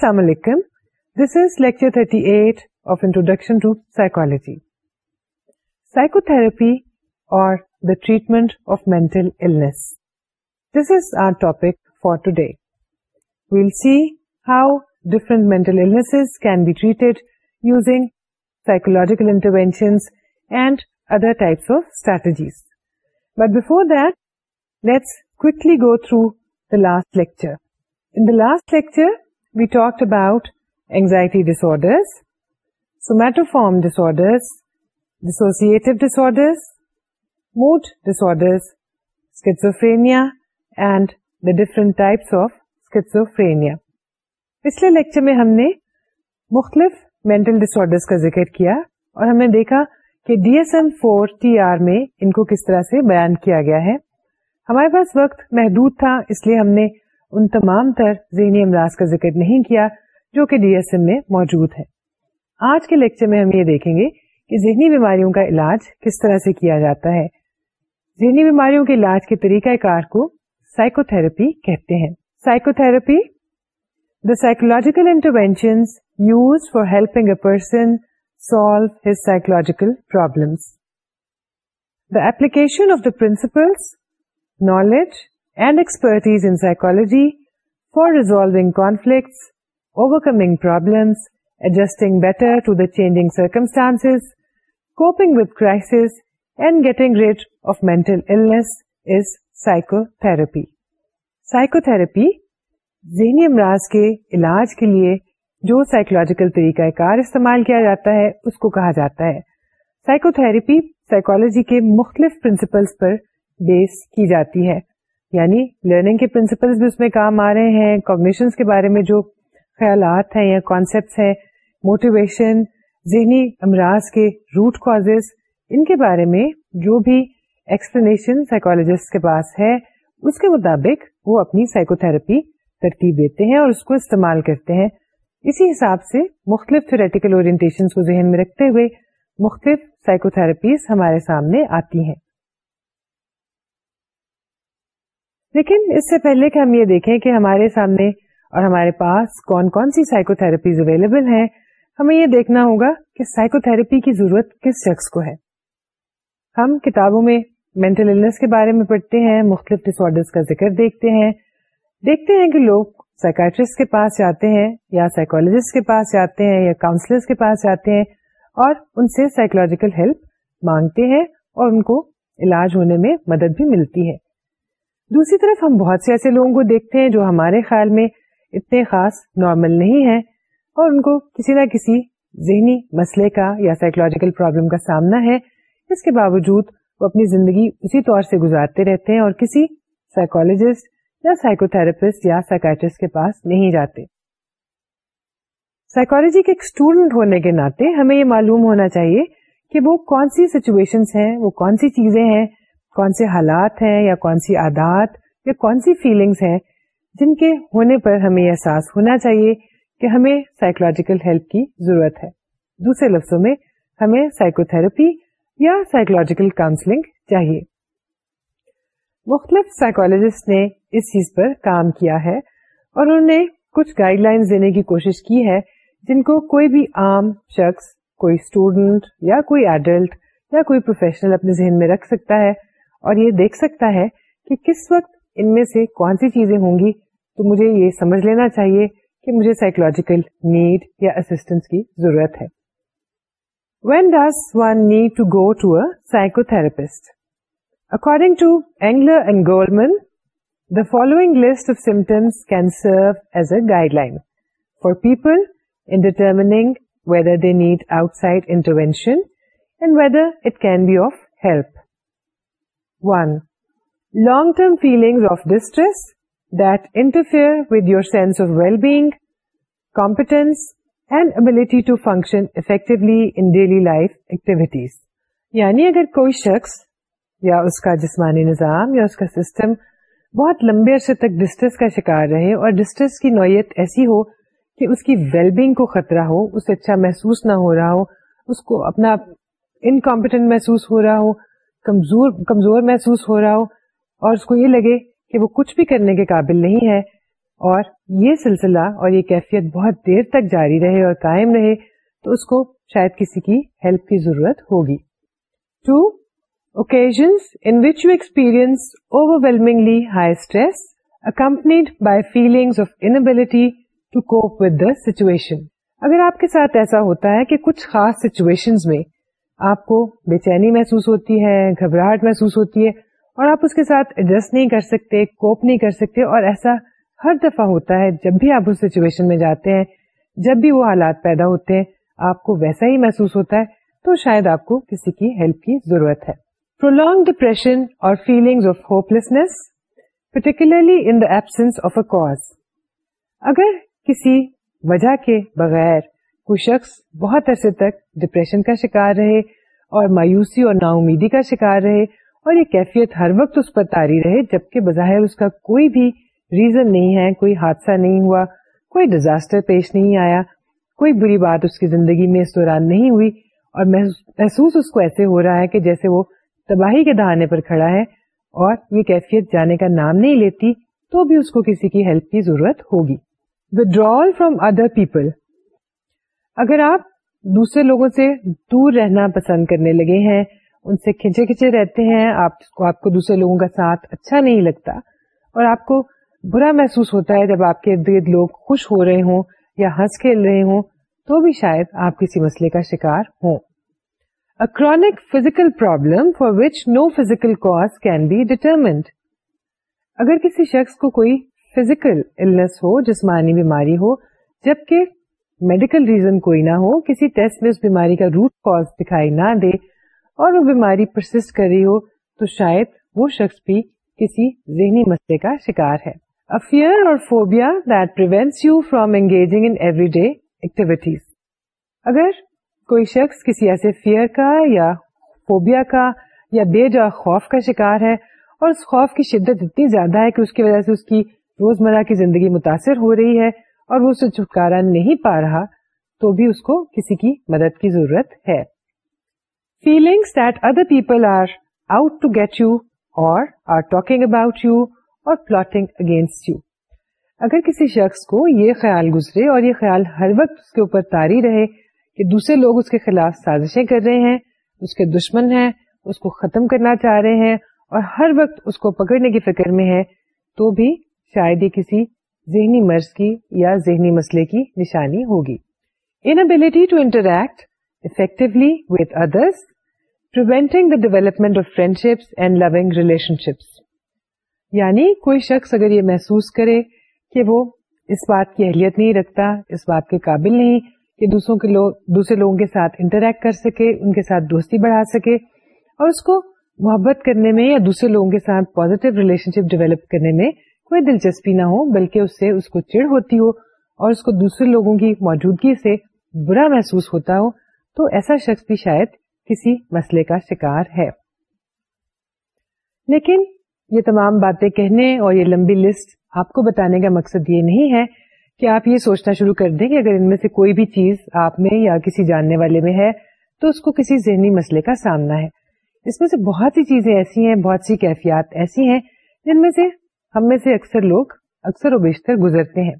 Assalamu alaikum. This is lecture 38 of Introduction to Psychology. Psychotherapy or the treatment of mental illness. This is our topic for today. We'll see how different mental illnesses can be treated using psychological interventions and other types of strategies. But before that, let's quickly go through the last lecture. In the last lecture, we talk about anxiety ڈسرٹوفارم disorders mood ڈسروفریمیا different types آفسوفریمیا پچھلے lecture میں ہم نے مختلف mental disorder کا ذکر کیا اور ہم نے دیکھا کہ D S M four T R میں ان کو کس طرح سے بیان کیا گیا ہے ہمارے پاس وقت محدود تھا اس لیے ہم نے ان تمام تر ذہنی امراض کا ذکر نہیں کیا جو کہ ڈی ایس ایم میں موجود ہے آج کے لیکچر میں ہم یہ دیکھیں گے کہ ذہنی بیماریوں کا علاج کس طرح سے کیا جاتا ہے ذہنی بیماریوں کے علاج کے طریقہ کار کو سائیکو تھراپی کہتے ہیں psychotherapy the psychological intervention used for helping a person solve his psychological problems the application of the principles knowledge and expertise in for for resolving conflicts problems, problems adjusting better to the changing circumstances coping with and and getting rid of illness is psychotherapy ذہنی امراض کے علاج کے لیے جو psychological طریقہ کار استعمال کیا جاتا ہے اس کو کہا جاتا ہے سائیکو تھراپی سائیکولوجی کے مختلف پرنسپلس پر بیس کی جاتی ہے یعنی لرننگ کے پرنسپلس بھی اس میں کام آ رہے ہیں کوگنیشنس کے بارے میں جو خیالات ہیں یا کانسیپٹس ہیں موٹیویشن ذہنی امراض کے روٹ کاز ان کے بارے میں جو بھی ایکسپلینیشن سائیکولوجسٹ کے پاس ہے اس کے مطابق وہ اپنی سائیکو تھراپی ترتیب دیتے ہیں اور اس کو استعمال کرتے ہیں اسی حساب سے مختلف تھریٹیکل اورینٹیشن کو ذہن میں رکھتے ہوئے مختلف سائیکو تھراپیز ہمارے سامنے آتی ہیں لیکن اس سے پہلے کہ ہم یہ دیکھیں کہ ہمارے سامنے اور ہمارے پاس کون کون سی سائیکو تھراپیز اویلیبل ہیں ہمیں یہ دیکھنا ہوگا کہ سائیکو تھراپی کی ضرورت کس شخص کو ہے ہم کتابوں میں مینٹل النس کے بارے میں پڑھتے ہیں مختلف ڈس آڈر کا ذکر دیکھتے ہیں دیکھتے ہیں کہ لوگ سائکٹرسٹ کے پاس جاتے ہیں یا سائیکولوجسٹ کے پاس جاتے ہیں یا کاؤنسلر کے پاس جاتے ہیں اور ان سے سائیکولوجیکل ہیلپ مانگتے ہیں اور ان کو علاج ہونے میں مدد بھی ملتی ہے دوسری طرف ہم بہت سے ایسے لوگوں کو دیکھتے ہیں جو ہمارے خیال میں اتنے خاص نارمل نہیں ہیں اور ان کو کسی نہ کسی ذہنی مسئلے کا یا سائیکولوجیکل پرابلم کا سامنا ہے اس کے باوجود وہ اپنی زندگی اسی طور سے گزارتے رہتے ہیں اور کسی سائیکولوجسٹ یا سائیکو تھراپسٹ یا سائکٹرسٹ کے پاس نہیں جاتے سائیکولوجی کے ایک اسٹوڈنٹ ہونے کے ناطے ہمیں یہ معلوم ہونا چاہیے کہ وہ کون سی سچویشن ہیں وہ کون سی چیزیں ہیں کون سے حالات ہیں یا کون سی عادات یا کون سی فیلنگس ہیں جن کے ہونے پر ہمیں احساس ہونا چاہیے کہ ہمیں سائیکولوجیکل ہیلپ کی ضرورت ہے دوسرے لفظوں میں ہمیں سائیکو تھراپی یا سائیکولوجیکل کاؤنسلنگ چاہیے مختلف سائیکولوجسٹ نے اس چیز پر کام کیا ہے اور انہوں نے کچھ گائیڈ لائن دینے کی کوشش کی ہے جن کو کوئی بھی عام شخص کوئی اسٹوڈینٹ یا کوئی ایڈلٹ یا کوئی پروفیشنل اپنے ذہن میں رکھ سکتا ہے اور یہ دیکھ سکتا ہے کہ کس وقت ان میں سے کون سی چیزیں ہوں گی تو مجھے یہ سمجھ لینا چاہیے کہ مجھے سائیکولوجیکل نیڈ یا اسٹینس کی ضرورت ہے when does one need to go to a psychotherapist according to Engler and Goleman the following list of symptoms can serve as a guideline for people in determining whether they need outside intervention and whether it can be of help one long term feeling of distress that interferes with your sense of wellbeing competence and ability in daily life activities یعنی اگر کوئی شخص یا اس کا جسمانی نظام یا اس کا سسٹم بہت لمبے عرصے تک ڈسٹریس کا شکار رہے اور ڈسٹریس کی نوعیت ایسی ہو کہ اس کی ویل بینگ کو خطرہ ہو اسے اچھا محسوس نہ ہو رہا ہو اس کو اپنا انکمپٹینٹ محسوس ہو رہا ہو کمزور کمزور محسوس ہو رہا ہو اور اس کو یہ لگے کہ وہ کچھ بھی کرنے کے قابل نہیں ہے اور یہ سلسلہ اور یہ کیفیت بہت دیر تک جاری رہے اور قائم رہے تو اس کو شاید کسی کی ہیلپ کی ضرورت ہوگی two occasions in which you experience overwhelmingly high stress accompanied by feeling of inability to cope with the situation اگر آپ کے ساتھ ایسا ہوتا ہے کہ کچھ خاص سچویشن میں آپ کو بے چینی محسوس ہوتی ہے گھبراہٹ محسوس ہوتی ہے اور آپ اس کے ساتھ ایڈجسٹ نہیں کر سکتے کوپ نہیں کر سکتے اور ایسا ہر دفعہ ہوتا ہے جب بھی آپ اس سچویشن میں جاتے ہیں جب بھی وہ حالات پیدا ہوتے ہیں آپ کو ویسا ہی محسوس ہوتا ہے تو شاید آپ کو کسی کی ہیلپ کی ضرورت ہے پرولونگ ڈپریشن اور feeling of hopelessness particularly in the absence of a cause اگر کسی وجہ کے بغیر وہ شخص بہت عرصے تک ڈپریشن کا شکار رہے اور مایوسی اور نا امیدی کا شکار رہے اور یہ کیفیت ہر وقت اس پر تاری رہے جبکہ بظاہر اس کا کوئی بھی ریزن نہیں ہے کوئی حادثہ نہیں ہوا کوئی ڈیزاسٹر پیش نہیں آیا کوئی بری بات اس کی زندگی میں اس دوران نہیں ہوئی اور محسوس اس کو ایسے ہو رہا ہے کہ جیسے وہ تباہی کے دہانے پر کھڑا ہے اور یہ کیفیت جانے کا نام نہیں لیتی تو بھی اس کو کسی کی ہیلپ کی ضرورت ہوگی ودرول فروم ادر پیپل اگر آپ دوسرے لوگوں سے دور رہنا پسند کرنے لگے ہیں ان سے کھینچے کھینچے رہتے ہیں آپ کو آپ کو دوسرے لوگوں کا ساتھ اچھا نہیں لگتا اور آپ کو برا محسوس ہوتا ہے جب آپ کے ارد گرد لوگ خوش ہو رہے ہوں یا ہنس کھیل رہے ہوں تو بھی شاید آپ کسی مسئلے کا شکار ہوں a chronic physical problem for which no physical cause can be determined اگر کسی شخص کو کوئی فزیکل ہو جسمانی بیماری ہو جبکہ میڈیکل ریزن کوئی نہ ہو کسی ٹیسٹ میں اس بیماری کا روٹ کاز دکھائی نہ دے اور وہ بیماری پرسٹ کر رہی ہو تو شاید وہ شخص بھی کسی ذہنی مسئلے کا شکار ہے افیئر اور phobia that you from engaging in everyday activities اگر کوئی شخص کسی ایسے فیئر کا یا فوبیا کا یا بے جا خوف کا شکار ہے اور اس خوف کی شدت اتنی زیادہ ہے کہ اس کی وجہ سے اس کی روزمرہ کی زندگی متاثر ہو رہی ہے اور وہ اسے چھٹکارا نہیں پا رہا تو بھی اس کو کسی کی مدد کی ضرورت ہے feelings other people are are out to get you you you اور اور ٹاکنگ اباؤٹ پلاٹنگ اگینسٹ اگر کسی شخص کو یہ خیال گزرے اور یہ خیال ہر وقت اس کے اوپر تاری رہے کہ دوسرے لوگ اس کے خلاف سازشیں کر رہے ہیں اس کے دشمن ہیں اس کو ختم کرنا چاہ رہے ہیں اور ہر وقت اس کو پکڑنے کی فکر میں ہے تو بھی شاید یہ کسی ذہنی مرض کی یا ذہنی مسئلے کی نشانی ہوگی inability to interact effectively effectively with preventing the development of friendships and loving relationships یعنی کوئی شخص اگر یہ محسوس کرے کہ وہ اس بات کی اہلیت نہیں رکھتا اس بات کے قابل نہیں کہ دوسروں کے لوگ دوسرے لوگوں کے ساتھ انٹریکٹ کر سکے ان کے ساتھ دوستی بڑھا سکے اور اس کو محبت کرنے میں یا دوسرے لوگوں کے ساتھ پازیٹیو شپ ڈیولپ کرنے میں کوئی دلچسپی نہ ہو بلکہ اس سے اس کو چڑ ہوتی ہو اور اس کو دوسرے لوگوں کی موجودگی سے برا محسوس ہوتا ہو تو ایسا شخص بھی شاید کسی مسئلے کا شکار ہے لیکن یہ تمام باتیں کہنے اور یہ لمبی لسٹ آپ کو بتانے کا مقصد یہ نہیں ہے کہ آپ یہ سوچنا شروع کر دیں کہ اگر ان میں سے کوئی بھی چیز آپ میں یا کسی جاننے والے میں ہے تو اس کو کسی ذہنی مسئلے کا سامنا ہے اس میں سے بہت سی چیزیں ایسی ہیں بہت سی کیفیات ایسی ہیں جن میں سے ہم میں سے اکثر لوگ اکثر و بیشتر گزرتے ہیں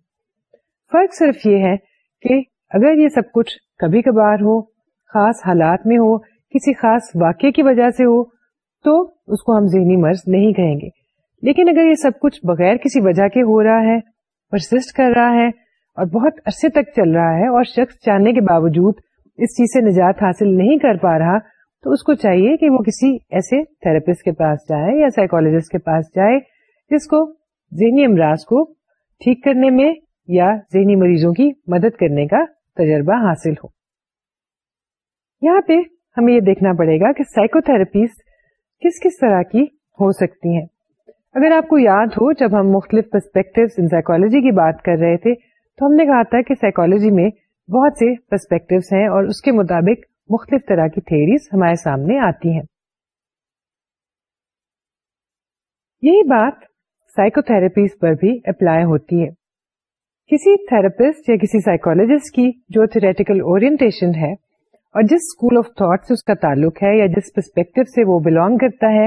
فرق صرف یہ ہے کہ اگر یہ سب کچھ کبھی کبھار ہو خاص حالات میں ہو کسی خاص واقعے کی وجہ سے ہو تو اس کو ہم ذہنی مرض نہیں کہیں گے لیکن اگر یہ سب کچھ بغیر کسی وجہ کے ہو رہا ہے پرسٹ کر رہا ہے اور بہت عرصے تک چل رہا ہے اور شخص چاہنے کے باوجود اس چیز سے نجات حاصل نہیں کر پا رہا تو اس کو چاہیے کہ وہ کسی ایسے تھراپسٹ کے پاس جائے یا سائیکولوجسٹ کے پاس جائے جس کو ذہنی امراض کو ٹھیک کرنے میں یا ذہنی مریضوں کی مدد کرنے کا تجربہ حاصل ہو یہاں پہ ہمیں یہ دیکھنا پڑے گا کہ سائیکو تھراپیز کس کس طرح کی ہو سکتی ہیں اگر آپ کو یاد ہو جب ہم مختلف پرسپیکٹو ان سائیکولوجی کی بات کر رہے تھے تو ہم نے کہا تھا کہ سائیکولوجی میں بہت سے پرسپیکٹو ہیں اور اس کے مطابق مختلف طرح کی تھیریز ہمارے سامنے آتی ہیں یہی بات سائیکو تھراپیز پر بھی اپلائی ہوتی ہے کسی تھراپسٹ یا کسی سائیکولوجسٹ کی جو تھریٹیکل اور جس اسکول آف تھاٹ سے اس کا تعلق ہے یا جس پرسپیکٹو سے وہ بلانگ کرتا ہے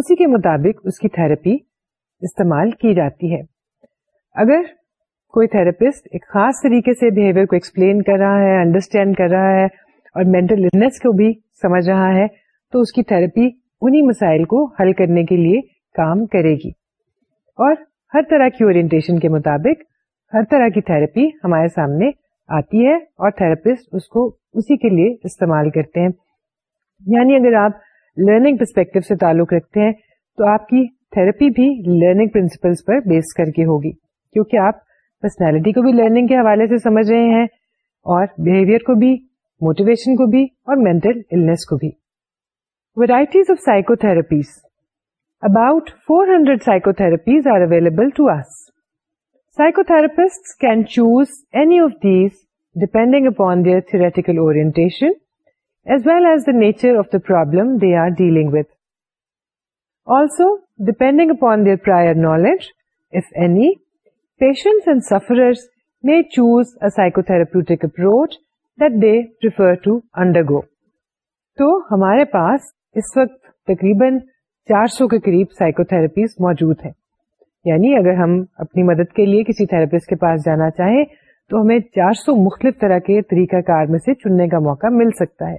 اسی کے مطابق اس کی تھراپی استعمال کی جاتی ہے اگر کوئی تھراپسٹ ایک خاص طریقے سے بہیویئر کو ایکسپلین کر رہا ہے انڈرسٹینڈ کر رہا ہے اور مینٹل کو بھی سمجھ رہا ہے تو اس کی تھراپی انہی مسائل کو حل کرنے کے لیے کام کرے گی اور ہر طرح کی اورینٹیشن کے مطابق ہر طرح کی تھراپی ہمارے سامنے آتی ہے اور تھراپسٹ اس کو اسی کے لیے استعمال کرتے ہیں یعنی اگر آپ لرننگ پرسپیکٹو سے تعلق رکھتے ہیں تو آپ کی تھراپی بھی لرننگ پرنسپلس پر بیس کر کے ہوگی کیونکہ آپ پرسنالٹی کو بھی لرننگ کے حوالے سے سمجھ رہے ہیں اور بہیویئر کو بھی موٹیویشن کو بھی اور مینٹل کو بھی varieties of psychotherapies about four hundred psychotherapies are available to psychotherapist can choose any of these depending upon their theoretical as well as the nature of the problem depending upon their prior knowledge of any patient and suffer choose a psychotherapeutic approach that they پر ہمارے پاس اس وقت تقریباً چار سو کے قریب psycho therapies موجود ہیں یعنی اگر ہم اپنی مدد کے لیے کسی تھراپسٹ کے پاس جانا چاہیں تو ہمیں چار سو مختلف طرح کے طریقہ کار میں سے چننے کا موقع مل سکتا ہے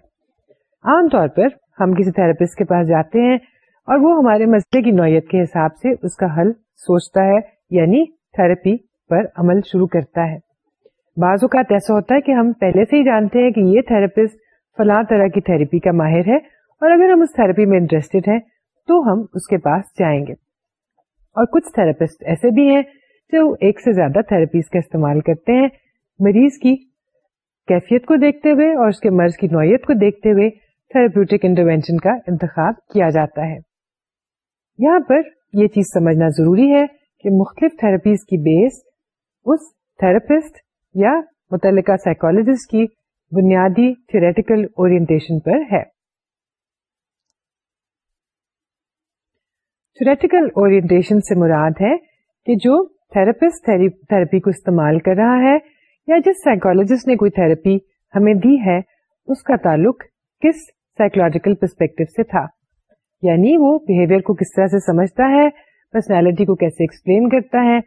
عام طور پر ہم کسی تھراپسٹ کے پاس جاتے ہیں اور وہ ہمارے مسئلے کی نوعیت کے حساب سے اس کا حل سوچتا ہے یعنی تھراپی پر عمل شروع کرتا ہے بعض اوقات ایسا ہوتا ہے کہ ہم پہلے سے ہی جانتے ہیں کہ یہ تھراپسٹ فلاں طرح کی تھراپی کا ماہر ہے اور اگر ہم اس تھراپی میں انٹرسٹیڈ ہیں تو ہم اس کے پاس جائیں گے اور کچھ تھراپسٹ ایسے بھی ہیں جو ایک سے زیادہ تھراپیز کا استعمال کرتے ہیں مریض کی کیفیت کو دیکھتے ہوئے اور اس کے مرض کی نوعیت کو دیکھتے ہوئے تھراپیوٹک انٹروینشن کا انتخاب کیا جاتا ہے یہاں پر یہ چیز سمجھنا ضروری ہے کہ مختلف تھراپیز کی بیس اس تھراپسٹ یا متعلقہ سائیکولوجسٹ کی بنیادی تھریٹیکل پر ہے سے مراد ہے کہ جو تھراپسٹ تھراپی کو استعمال کر رہا ہے یا جس سائیکولوجسٹ نے کوئی تھراپی ہمیں دی ہے اس کا تعلق کس سائیکولوجیکل پرسپیکٹو سے تھا یعنی وہ بہیویئر کو کس طرح سے سمجھتا ہے پرسنالٹی کو کیسے ایکسپلین کرتا ہے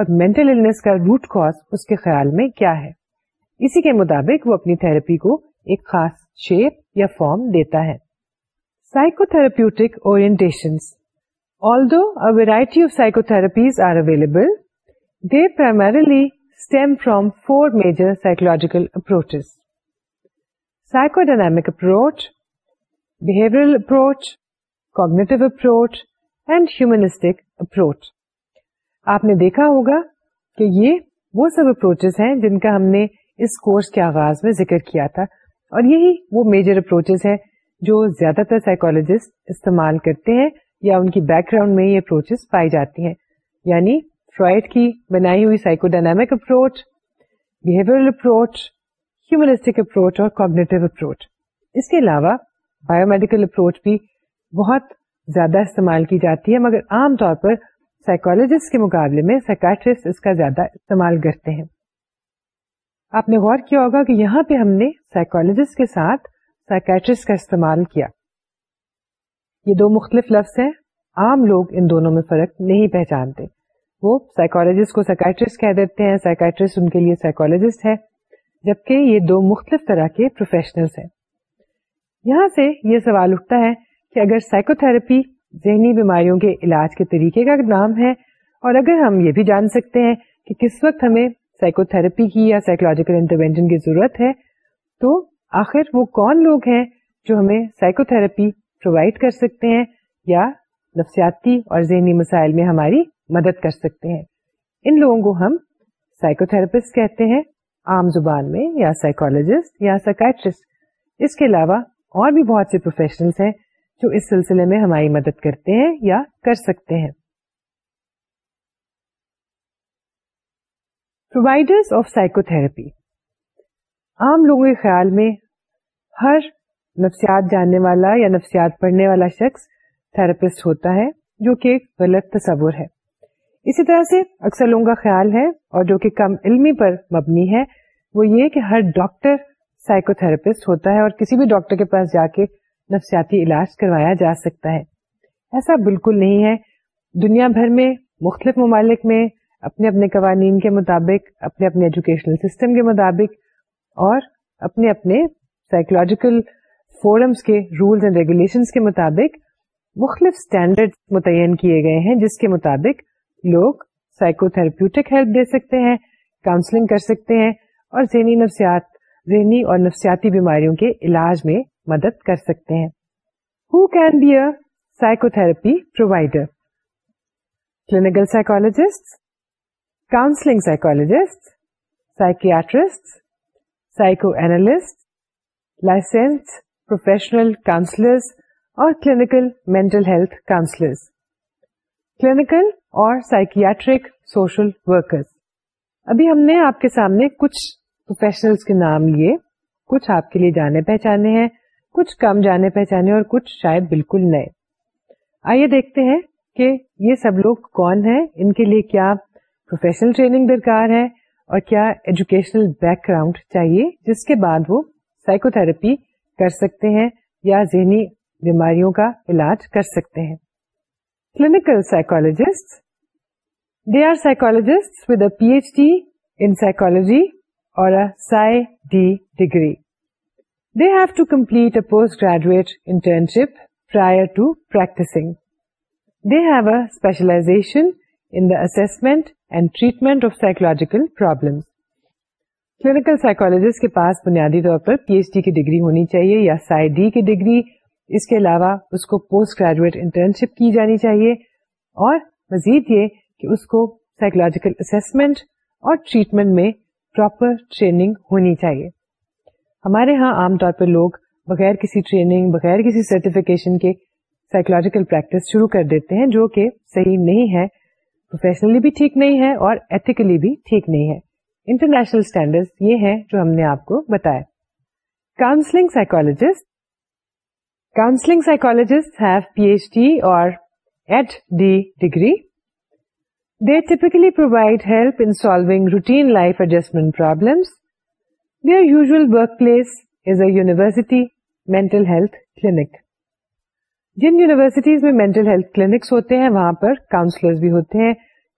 اور مینٹل کا روٹ کاز اس کے خیال میں کیا ہے اسی کے مطابق وہ اپنی تھراپی کو ایک خاص شیپ یا فارم دیتا ہے سائیکو تھراپیوٹک اور although a variety of psychotherapies are available they primarily stem from four major psychological approaches. Psychodynamic approach, approach approach, approach cognitive approach and humanistic approach آپ نے دیکھا ہوگا کہ یہ وہ سب اپروچز ہیں جن کا ہم نے اس کورس کے آغاز میں ذکر کیا تھا اور یہی وہ میجر اپروچز ہیں جو زیادہ تر سائیکولوجسٹ استعمال کرتے ہیں یا ان کی بیک گراؤنڈ میں یہ اپروچز پائی جاتی ہیں یعنی فرائڈ کی بنائی ہوئی psychodynamic approach approach humanistic approach اور کوگنیٹو اپروچ اس کے علاوہ بایو میڈیکل اپروچ بھی بہت زیادہ استعمال کی جاتی ہے مگر عام طور پر سائیکولوجسٹ کے مقابلے میں سائیکٹرسٹ اس کا زیادہ استعمال کرتے ہیں آپ نے غور کیا ہوگا کہ یہاں پہ ہم نے سائیکولوجسٹ کے ساتھ سائکٹرسٹ کا استعمال کیا یہ دو مختلف لفظ ہیں عام لوگ ان دونوں میں فرق نہیں پہچانتے وہ سائیکولوجسٹ کو سائکٹرسٹ کہہ دیتے ہیں سائکٹرسٹ ان کے لیے سائیکولوجسٹ ہے جبکہ یہ دو مختلف طرح کے پروفیشنلز ہیں یہاں سے یہ سوال اٹھتا ہے کہ اگر سائیکو تھراپی ذہنی بیماریوں کے علاج کے طریقے کا نام ہے اور اگر ہم یہ بھی جان سکتے ہیں کہ کس وقت ہمیں سائیکو تھراپی کی یا سائیکولوجیکل انٹروینشن کی ضرورت ہے تو آخر وہ کون لوگ ہیں جو ہمیں سائیکو تھراپی پرووائڈ کر سکتے ہیں یا نفسیاتی اور ذہنی مسائل میں ہماری مدد کر سکتے ہیں ان لوگوں کو ہم سائیکو تھراپسٹ کہتے ہیں عام زبان میں یا سائیکولوجسٹ یا سائکٹرسٹ اس کے علاوہ اور بھی بہت سے پروفیشنلس ہیں جو اس سلسلے میں ہماری مدد کرتے ہیں یا کر سکتے ہیں پرووائڈرس آف سائیکو تھراپی عام لوگوں کے خیال میں ہر نفسیات جاننے والا یا نفسیات پڑھنے والا شخص تھراپسٹ ہوتا ہے جو کہ ایک غلط تصور ہے اسی طرح سے اکثر لوگوں کا خیال ہے اور جو کہ کم علمی پر مبنی ہے وہ یہ کہ ہر ڈاکٹر سائیکو تھراپسٹ ہوتا ہے اور کسی بھی ڈاکٹر کے پاس جا کے نفسیاتی علاج کروایا جا سکتا ہے ایسا بالکل نہیں ہے دنیا بھر میں مختلف ممالک میں اپنے اپنے قوانین کے مطابق اپنے اپنے ایجوکیشنل سسٹم کے مطابق اور اپنے اپنے سائیکولوجیکل فورمس کے رولس اینڈ ریگولیشنز کے مطابق مختلف اسٹینڈرڈ متعین کیے گئے ہیں جس کے مطابق لوگ سائیکو تھراپیوٹک ہیلپ دے سکتے ہیں کاؤنسلنگ کر سکتے ہیں اور ذہنی ذہنی نفسیات اور نفسیاتی بیماریوں کے علاج میں مدد کر سکتے ہیں who can be a psychotherapy provider clinical psychologist counselling psychologist psychiatrist psychoanalyst licence professional counsellors اور کلینکل مینٹل ہیلتھ کلینکل اور سائکیاٹرک سوشل ورکر ابھی ہم نے آپ کے سامنے کچھ پروفیشنل کے نام لیے کچھ آپ کے لیے جانے پہچانے ہیں کچھ کم جانے پہچانے اور کچھ شاید بالکل نئے آئیے دیکھتے ہیں کہ یہ سب لوگ کون ہیں ان کے لیے کیا پروفیشنل ٹریننگ درکار ہے اور کیا ایجوکیشنل بیک گراؤنڈ چاہیے جس کے بعد وہ سائیکو تھراپی کر سکتے ہیں یا ذہنی بیماریوں کا علاج کر سکتے ہیں clinical psychologist they are psychologist with a P H D in psychology اور Psy D degree they have to complete a post graduate internship prior to practising they have a specialisation in assessment and treatment of psychological problems clinical psychologist کے پاس بنیادی طور پر P H D کی degree ہونی چاہیے یا psy D کی ڈگری اس کے علاوہ اس کو پوسٹ گریجویٹ انٹرنشپ کی جانی چاہیے اور مزید یہ کہ اس کو سائیکولوجیکل اسسمنٹ اور ٹریٹمنٹ میں پراپر ٹریننگ ہونی چاہیے ہمارے ہاں عام طور پر لوگ بغیر کسی ٹریننگ بغیر کسی سرٹیفکیشن کے سائیکولوجیکل پریکٹس شروع کر دیتے ہیں جو کہ صحیح نہیں ہے پروفیشنلی بھی ٹھیک نہیں ہے اور ایتھیکلی بھی ٹھیک نہیں ہے انٹرنیشنل اسٹینڈرڈ یہ ہیں جو ہم نے آپ کو بتایا counselling psychologist counselling psychologist have P H D اور Ed D degree they typically provide help in solving routine life adjustment problems their usual workplace is a university mental health clinic جن یونیورسٹیز میں mental health clinics ہوتے ہیں وہاں پر counsellor بھی ہوتے ہیں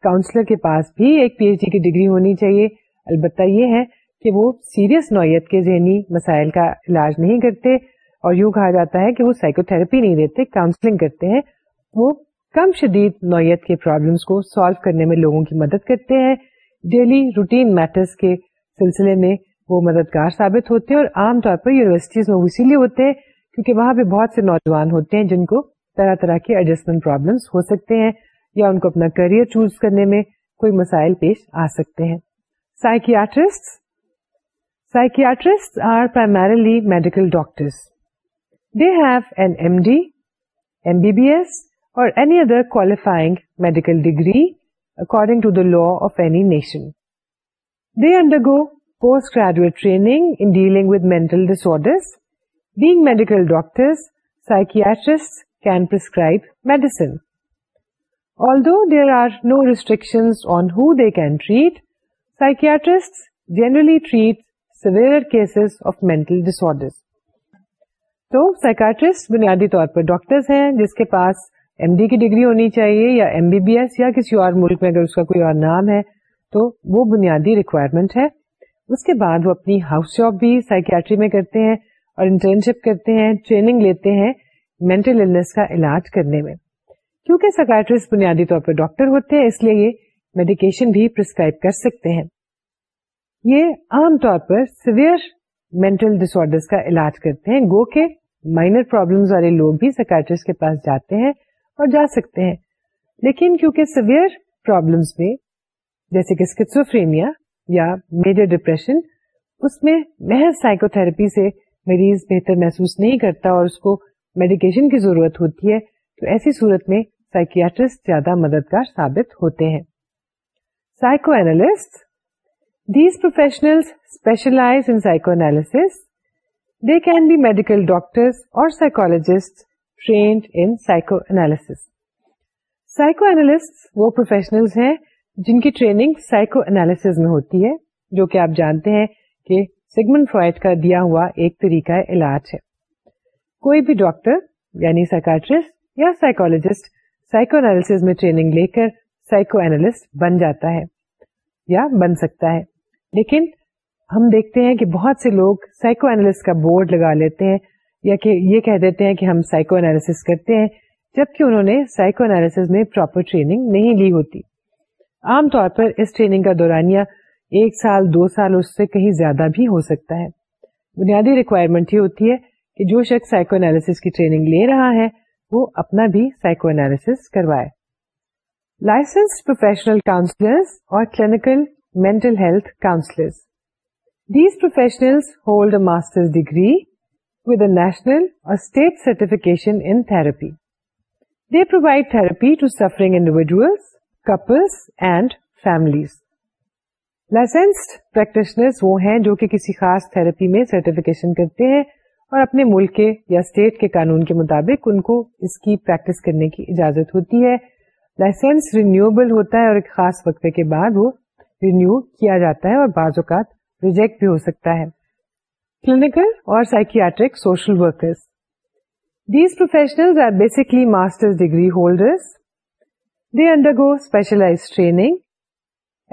counsellor کے پاس بھی ایک پی ایچ ڈی کی ڈگری ہونی چاہیے البتہ یہ ہے کہ وہ سیریس نوعیت کے ذہنی مسائل کا علاج نہیں کرتے اور یوں کہا جاتا ہے کہ وہ سائیکو تھراپی نہیں دیتے کاؤنسلنگ کرتے ہیں وہ کم شدید نوعیت کے پرابلمس کو سالو کرنے میں لوگوں کی مدد کرتے ہیں ڈیلی روٹین میٹرس کے سلسلے میں وہ مددگار ثابت ہوتے ہیں اور عام طور پر یونیورسٹیز میں وہ اسی لیے ہوتے ہیں کیونکہ وہاں پہ بہت سے نوجوان ہوتے ہیں جن کو طرح طرح کے ایڈجسٹمنٹ پرابلمس ہو سکتے ہیں یا ان کو اپنا کریئر چوز کرنے میں کوئی مسائل پیش آ سکتے ہیں Psychiatrists. Psychiatrists are primarily medical doctors. They have an MD, MBBS, or any other qualifying medical degree according to the law of any nation. They undergo postgraduate training in dealing with mental disorders. Being medical doctors, psychiatrists can prescribe medicine. Although there are no restrictions on who they can treat, psychiatrist generally treat cases of mental ڈس تو psychiatrist بنیادی طور پر doctors ہیں جس کے پاس M D کی degree ہونی چاہیے یا ایم بی بی ایس یا کسی اور ملک میں اگر اس کا کوئی اور نام ہے تو وہ بنیادی ریکوائرمنٹ ہے اس کے بعد وہ اپنی ہاؤس جاب بھی سائکیاٹری میں کرتے ہیں اور انٹرنشپ کرتے ہیں ٹریننگ لیتے ہیں مینٹل النس کا علاج کرنے میں کیونکہ سائکاٹرسٹ بنیادی طور پر ڈاکٹر ہوتے ہیں اس لیے یہ میڈیکیشن بھی پرسکرائب کر سکتے ہیں یہ عام طور پر سیویئر مینٹل ڈس ڈسرڈر کا علاج کرتے ہیں گو کے مائنر پرابلمس والے لوگ بھی کے پاس جاتے ہیں اور جا سکتے ہیں لیکن کیونکہ سیویئر پرابلمس میں جیسے کہ یا میجر ڈپریشن اس میں محض سائیکو تھراپی سے مریض بہتر محسوس نہیں کرتا اور اس کو میڈیکیشن کی ضرورت ہوتی ہے تو ایسی صورت میں سائکیاٹرسٹ زیادہ مددگار ثابت ہوتے ہیں سائیکیز professional specialise analysis they can be medical doctors اور psychologist trained in psychoanalysis psychoanalyst وہ پروفیشنل ہیں جن کی ٹریننگ سائیکو اینالس میں ہوتی ہے جو کہ آپ جانتے ہیں کہ سیگمنف کا دیا ہوا ایک طریقہ علاج ہے کوئی بھی ڈاکٹر یعنی سائکاٹرسٹ یا سائیکولوج سائیکو اینالس میں ٹریننگ لے کر سائیکو اینالسٹ بن جاتا ہے یا بن سکتا ہے لیکن ہم دیکھتے ہیں کہ بہت سے لوگ سائیکو اینالس کا بورڈ لگا لیتے ہیں یا کہ یہ کہہ دیتے ہیں کہ ہم سائیکو انالیس کرتے ہیں جبکہ انہوں نے سائیکو انالس میں پراپر ٹریننگ نہیں لی ہوتی عام طور پر اس ٹریننگ کا دورانیہ ایک سال دو سال اس سے کہیں زیادہ بھی ہو سکتا ہے بنیادی ریکوائرمنٹ یہ ہوتی ہے کہ جو شخص سائیکو انالیس کی ٹریننگ لے رہا ہے وہ اپنا بھی سائیکو انالیس کروائے لائسنسڈ پروفیشنل اور clinical counsellors these holder degree national اور لائسنسڈ پریکٹیشنرز وہ ہیں جو کہ کسی خاص تھراپی میں سرٹیفکیشن کرتے ہیں اور اپنے ملک کے یا اسٹیٹ کے قانون کے مطابق ان کو اس کی پریکٹس کرنے کی اجازت ہوتی ہے لائسنس رینیوبل ہوتا ہے اور ایک خاص وقفے کے بعد وہ رینیو کیا جاتا ہے اور بعض اوقات ریجیکٹ بھی ہو سکتا ہے کلینکل اور social workers these professional are basically master degree holders they undergo specialise training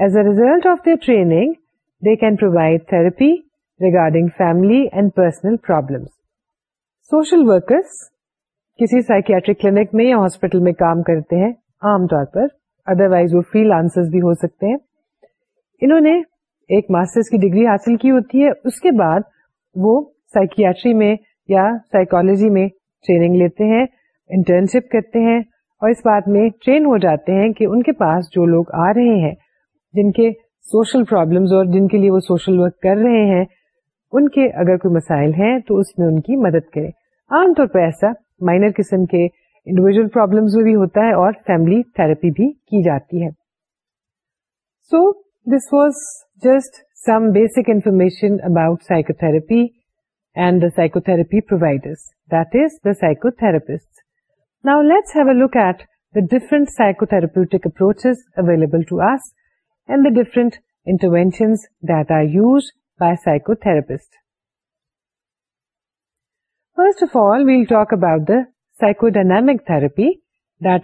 as a result of their training they can provide therapy regarding family and personal problem social workers کسی psychiatric clinic میں یا hospital میں کام کرتے ہیں عام طور otherwise وہ فری لانسر بھی ہو سکتے ہیں انہوں نے ایک ماسٹر کی ڈگری حاصل کی ہوتی ہے اس کے بعد وہ میں یا سائیکولوجی میں ٹریننگ لیتے ہیں انٹرنشپ کرتے ہیں اور اس بات میں ٹرین ہو جاتے ہیں کہ ان کے پاس جو لوگ آ رہے ہیں جن کے سوشل پرابلم اور جن کے لیے وہ سوشل ورک کر رہے ہیں ان کے اگر کوئی مسائل ہیں تو اس میں ان کی مدد کریں عام طور پر ایسا مائنر قسم کے انڈیویژل میں بھی ہوتا ہے اور فیملی تھراپی بھی کی جاتی ہے so this was just some basic information about psychotherapy and the psychotherapy providers that is the psychotherapist now let's have a look at the different psychotherapeutic approaches available to us and the different interventions that are used by psychotherapist First of all, we'll talk about the ہم نے کہا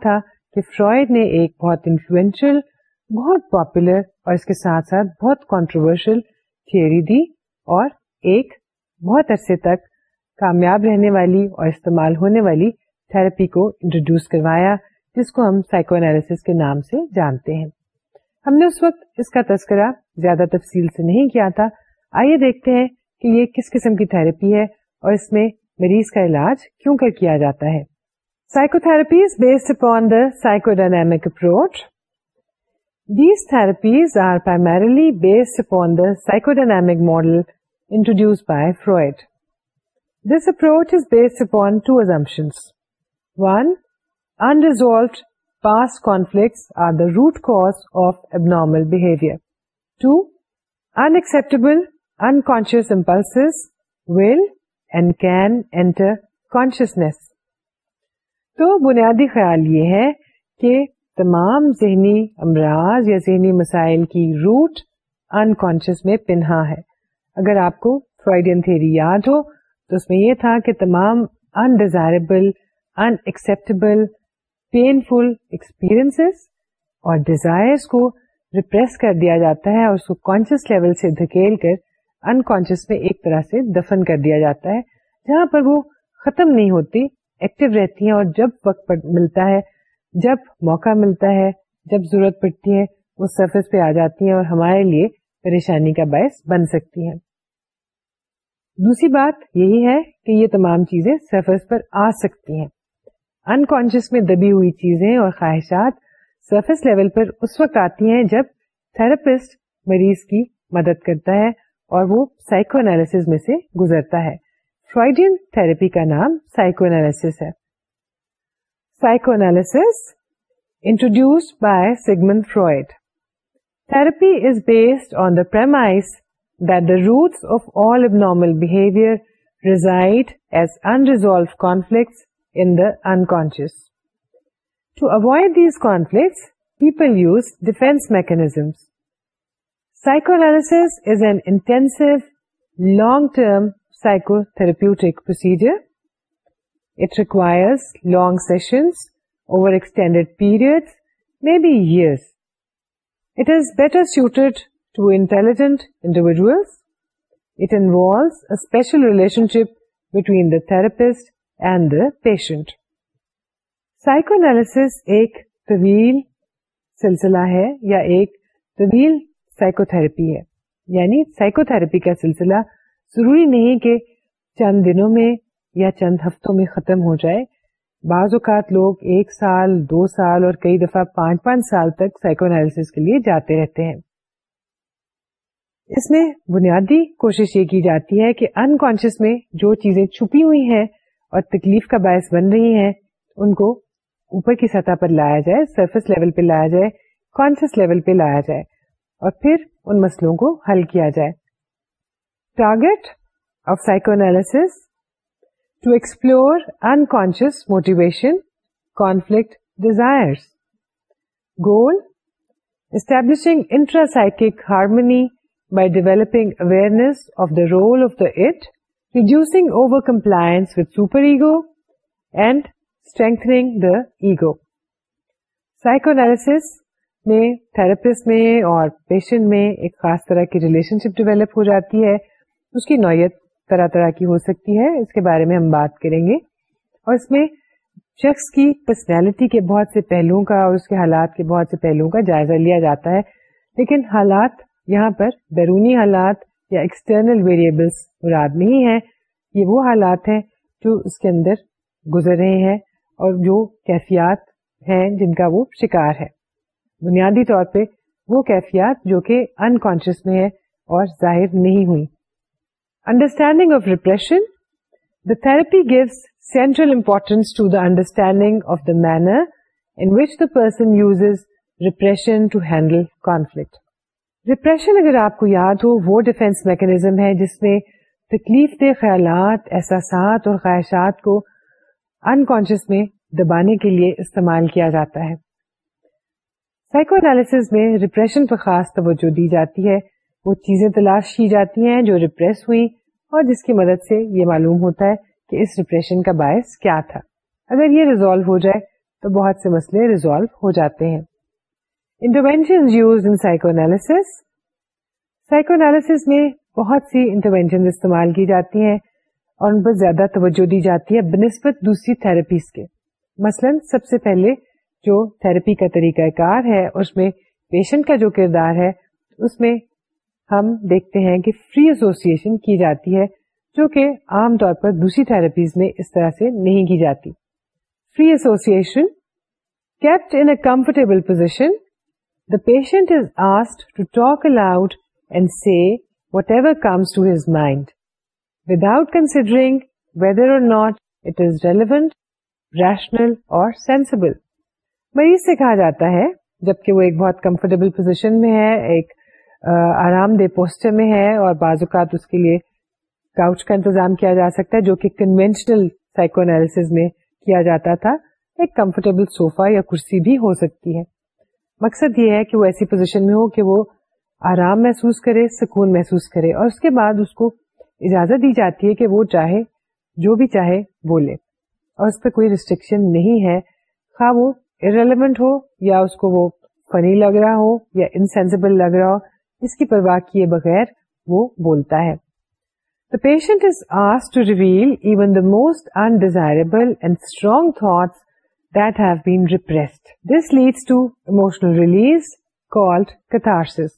تھا کہ fried نے ایک بہت influential بہت popular اور اس کے ساتھ ساتھ بہت کانٹروورشل تھھیوری دی اور ایک بہت عرصے تک کامیاب رہنے والی اور استعمال ہونے والی تھراپی کو انٹروڈیوس کروایا جس کو ہم سائیکو انالیس کے نام سے جانتے ہیں ہم نے اس وقت اس کا تذکرہ زیادہ تفصیل سے نہیں کیا تھا آئیے دیکھتے ہیں کہ یہ کس قسم کی تھراپی ہے اور اس میں مریض کا علاج کیوں کر کیا جاتا ہے psychotherapy is based upon the psychodynamic approach these therapies are primarily based upon the psychodynamic model introduced by Freud this approach is based upon two assumptions one unresolved past conflicts are the root cause of abnormal behavior. Behaviour two unconscious impulses will impulses will and can enter consciousness تو بنیادی خیال یہ ہے کہ تمام ذہنی امراض یا ذہنی مسائل کی روٹ انکانشیس میں پنہا ہے اگر آپ کو فرائیڈین تھیری یاد ہو تو اس میں یہ تھا کہ تمام انڈیزائربل انکسیپٹیبل پینفل ایکسپیرئنس اور ڈیزائرس کو ریپریس کر دیا جاتا ہے اور اس کو کانشیس لیول سے دھکیل کر ان کانشیس میں ایک طرح سے دفن کر دیا جاتا ہے جہاں پر وہ ختم نہیں ہوتی ایکٹیو رہتی ہیں اور جب وقت ملتا ہے جب موقع ملتا ہے جب ضرورت پڑتی ہے وہ سرفیس پہ آ جاتی ہیں اور ہمارے لیے پریشانی کا باعث بن سکتی ہیں دوسری بات یہی ہے کہ یہ تمام چیزیں سرفیس پر آ سکتی ہیں انکانشیس میں دبی ہوئی چیزیں اور خواہشات سرفیس لیول پر اس وقت آتی ہیں جب تھراپسٹ مریض کی مدد کرتا ہے اور وہ سائیکو اینالس میں سے گزرتا ہے فرائڈین تھراپی کا نام سائیکو ہے psychoanalysis introduced by Sigmund Freud therapy is based on the premise the the of all abnormal behaviour reside as unresolved conflicts in the unconscious. To avoid these conflicts, people use defense mechanisms. Psychoanalysis is an intensive, long-term psychotherapeutic procedure. It requires long sessions over extended periods, maybe years. It is better suited to intelligent individuals. It involves a special relationship between the therapist and the patient psychoanalysis ایک طویل سلسلہ ہے یا ایک طویل psycho therapy ہے یعنی psycho therapy کا سلسلہ ضروری نہیں کہ چند دنوں میں یا چند ہفتوں میں ختم ہو جائے بعض اوقات لوگ ایک سال دو سال اور کئی دفعہ پانچ پانچ سال تک سائیکو اینالس کے لیے جاتے رہتے ہیں اس میں بنیادی کوشش یہ کی جاتی ہے کہ انکانشیس میں جو چیزیں چھپی ہوئی ہیں اور تکلیف کا باعث بن رہی ہیں ان کو اوپر کی سطح پر لایا جائے سرفس لیول پہ لایا جائے کانشیس لیول پہ لایا جائے اور پھر ان مسلوں کو حل کیا جائے target of psychoanalysis to explore in motivation conflict desire goal establishing intra psychic harmony by developing awareness of the role of the id reducing over compliance strengthening the ego میں تھراپسٹ میں اور پیشنٹ میں ایک خاص طرح کی relationship develop ہو جاتی ہے اس کی نوعیت طرح طرح کی ہو سکتی ہے اس کے بارے میں ہم بات کریں گے اور اس میں شخص کی پرسنالٹی کے بہت سے پہلوؤں کا اور اس کے حالات کے بہت سے پہلوؤں کا جائزہ لیا جاتا ہے لیکن حالات یہاں پر بیرونی حالات یا ایکسٹرنل ویریبلس مراد نہیں ہے یہ وہ حالات ہیں جو اس کے اندر گزر رہے ہیں اور جو کیفیات ہیں جن کا وہ شکار ہے بنیادی طور پہ وہ کیفیات جو کہ انکانشیس میں ہے اور ظاہر نہیں ہوئی understanding of repression the therapy gives central importance to the understanding of the manner in which the person uses repression to handle conflict depression اگر آپ کو یاد ہو وہ ڈیفینس میکنیزم ہے جس میں تکلیف دہ خیالات احساسات اور خواہشات کو انکانشیس میں دبانے کے لیے استعمال کیا جاتا ہے سائیکو انالیس میں ڈپریشن پر خاص توجہ دی جاتی ہے وہ چیزیں تلاش کی جاتی ہیں جو ڈپریس ہوئی اور جس کی مدد سے یہ معلوم ہوتا ہے کہ اس ڈپریشن کا باعث کیا تھا اگر یہ ریزالو ہو جائے تو بہت سے مسئلے ریزالو ہو جاتے ہیں ان سائیکو سائیکو انالیس میں بہت سی انٹروینشن استعمال کی جاتی ہیں اور ان پر زیادہ توجہ دی جاتی ہے بنسبت دوسری تھراپیز کے مثلا سب سے پہلے جو تھراپی کا طریقہ کار ہے اس میں پیشنٹ کا جو کردار ہے اس میں ہم دیکھتے ہیں کہ فری ایسوسیشن کی جاتی ہے جو کہ عام طور پر دوسری تھراپیز میں اس طرح سے نہیں کی جاتی free association kept in comfortable position patient is as to talk aloud and say whatever comes to his mind without considering whether or not it is relevant rational or sensible مریض سے کہا جاتا ہے جبکہ وہ ایک بہت کمفرٹیبل پوزیشن میں ہے ایک آرام دہ پوسچر میں ہے اور بعض اوقات اس کے لیے کاؤچ کا انتظام کیا جا سکتا ہے جو کہ کنوینشنل سائیکو انالیس میں کیا جاتا تھا ایک کمفرٹیبل صوفہ یا کرسی بھی ہو سکتی ہے مقصد یہ ہے کہ وہ ایسی پوزیشن میں ہو کہ وہ آرام محسوس کرے سکون محسوس کرے اور اس کے بعد اس کو اجازت دی جاتی ہے کہ وہ چاہے جو بھی چاہے بولے اور اس پہ کوئی ریسٹرکشن نہیں ہے خواہ وہ ارریلیونٹ ہو یا اس کو وہ فنی لگ رہا ہو یا انسینسیبل لگ رہا ہو اس کی پرواہ کیے بغیر وہ بولتا ہے the patient is as to reveal even the most undesirable and strong thoughts that have been repressed. This leads to emotional release called catharsis.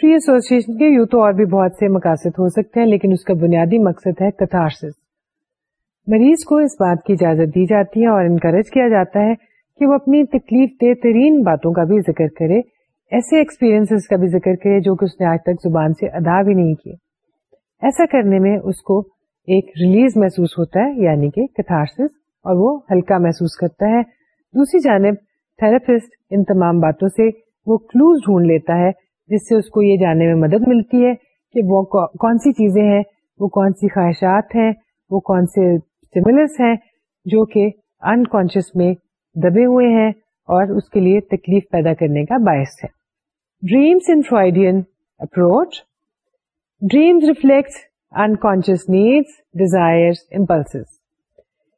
Free association کے یوں تو اور بھی بہت سے مقاصد ہو سکتے ہیں لیکن اس کا بنیادی مقصد ہے کتارسس مریض کو اس بات کی اجازت دی جاتی ہے اور انکریج کیا جاتا ہے کہ وہ اپنی تکلیف دہ ترین باتوں کا بھی ذکر کرے ایسے ایکسپیرئنس کا بھی ذکر کرے جو کہ اس نے آج تک زبان سے ادا بھی نہیں کیے ایسا کرنے میں اس کو ایک ریلیز محسوس ہوتا ہے یعنی کہ کتارسس اور وہ ہلکا محسوس کرتا ہے دوسری جانب تھراپسٹ ان تمام باتوں سے وہ کلوز ڈھونڈ لیتا ہے جس سے اس کو یہ جاننے میں مدد ملتی ہے کہ وہ کون سی چیزیں ہیں وہ کون سی خواہشات ہیں وہ کون سے ہیں جو کہ ان کانشیس میں دبے ہوئے ہیں اور اس کے لیے تکلیف پیدا کرنے کا باعث ہے dreams in Freudian approach dreams reflects in needs desire impulses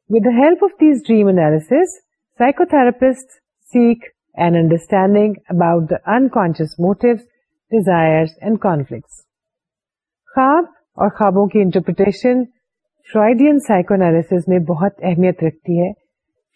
خوابوں کی بہت اہمیت رکھتی ہے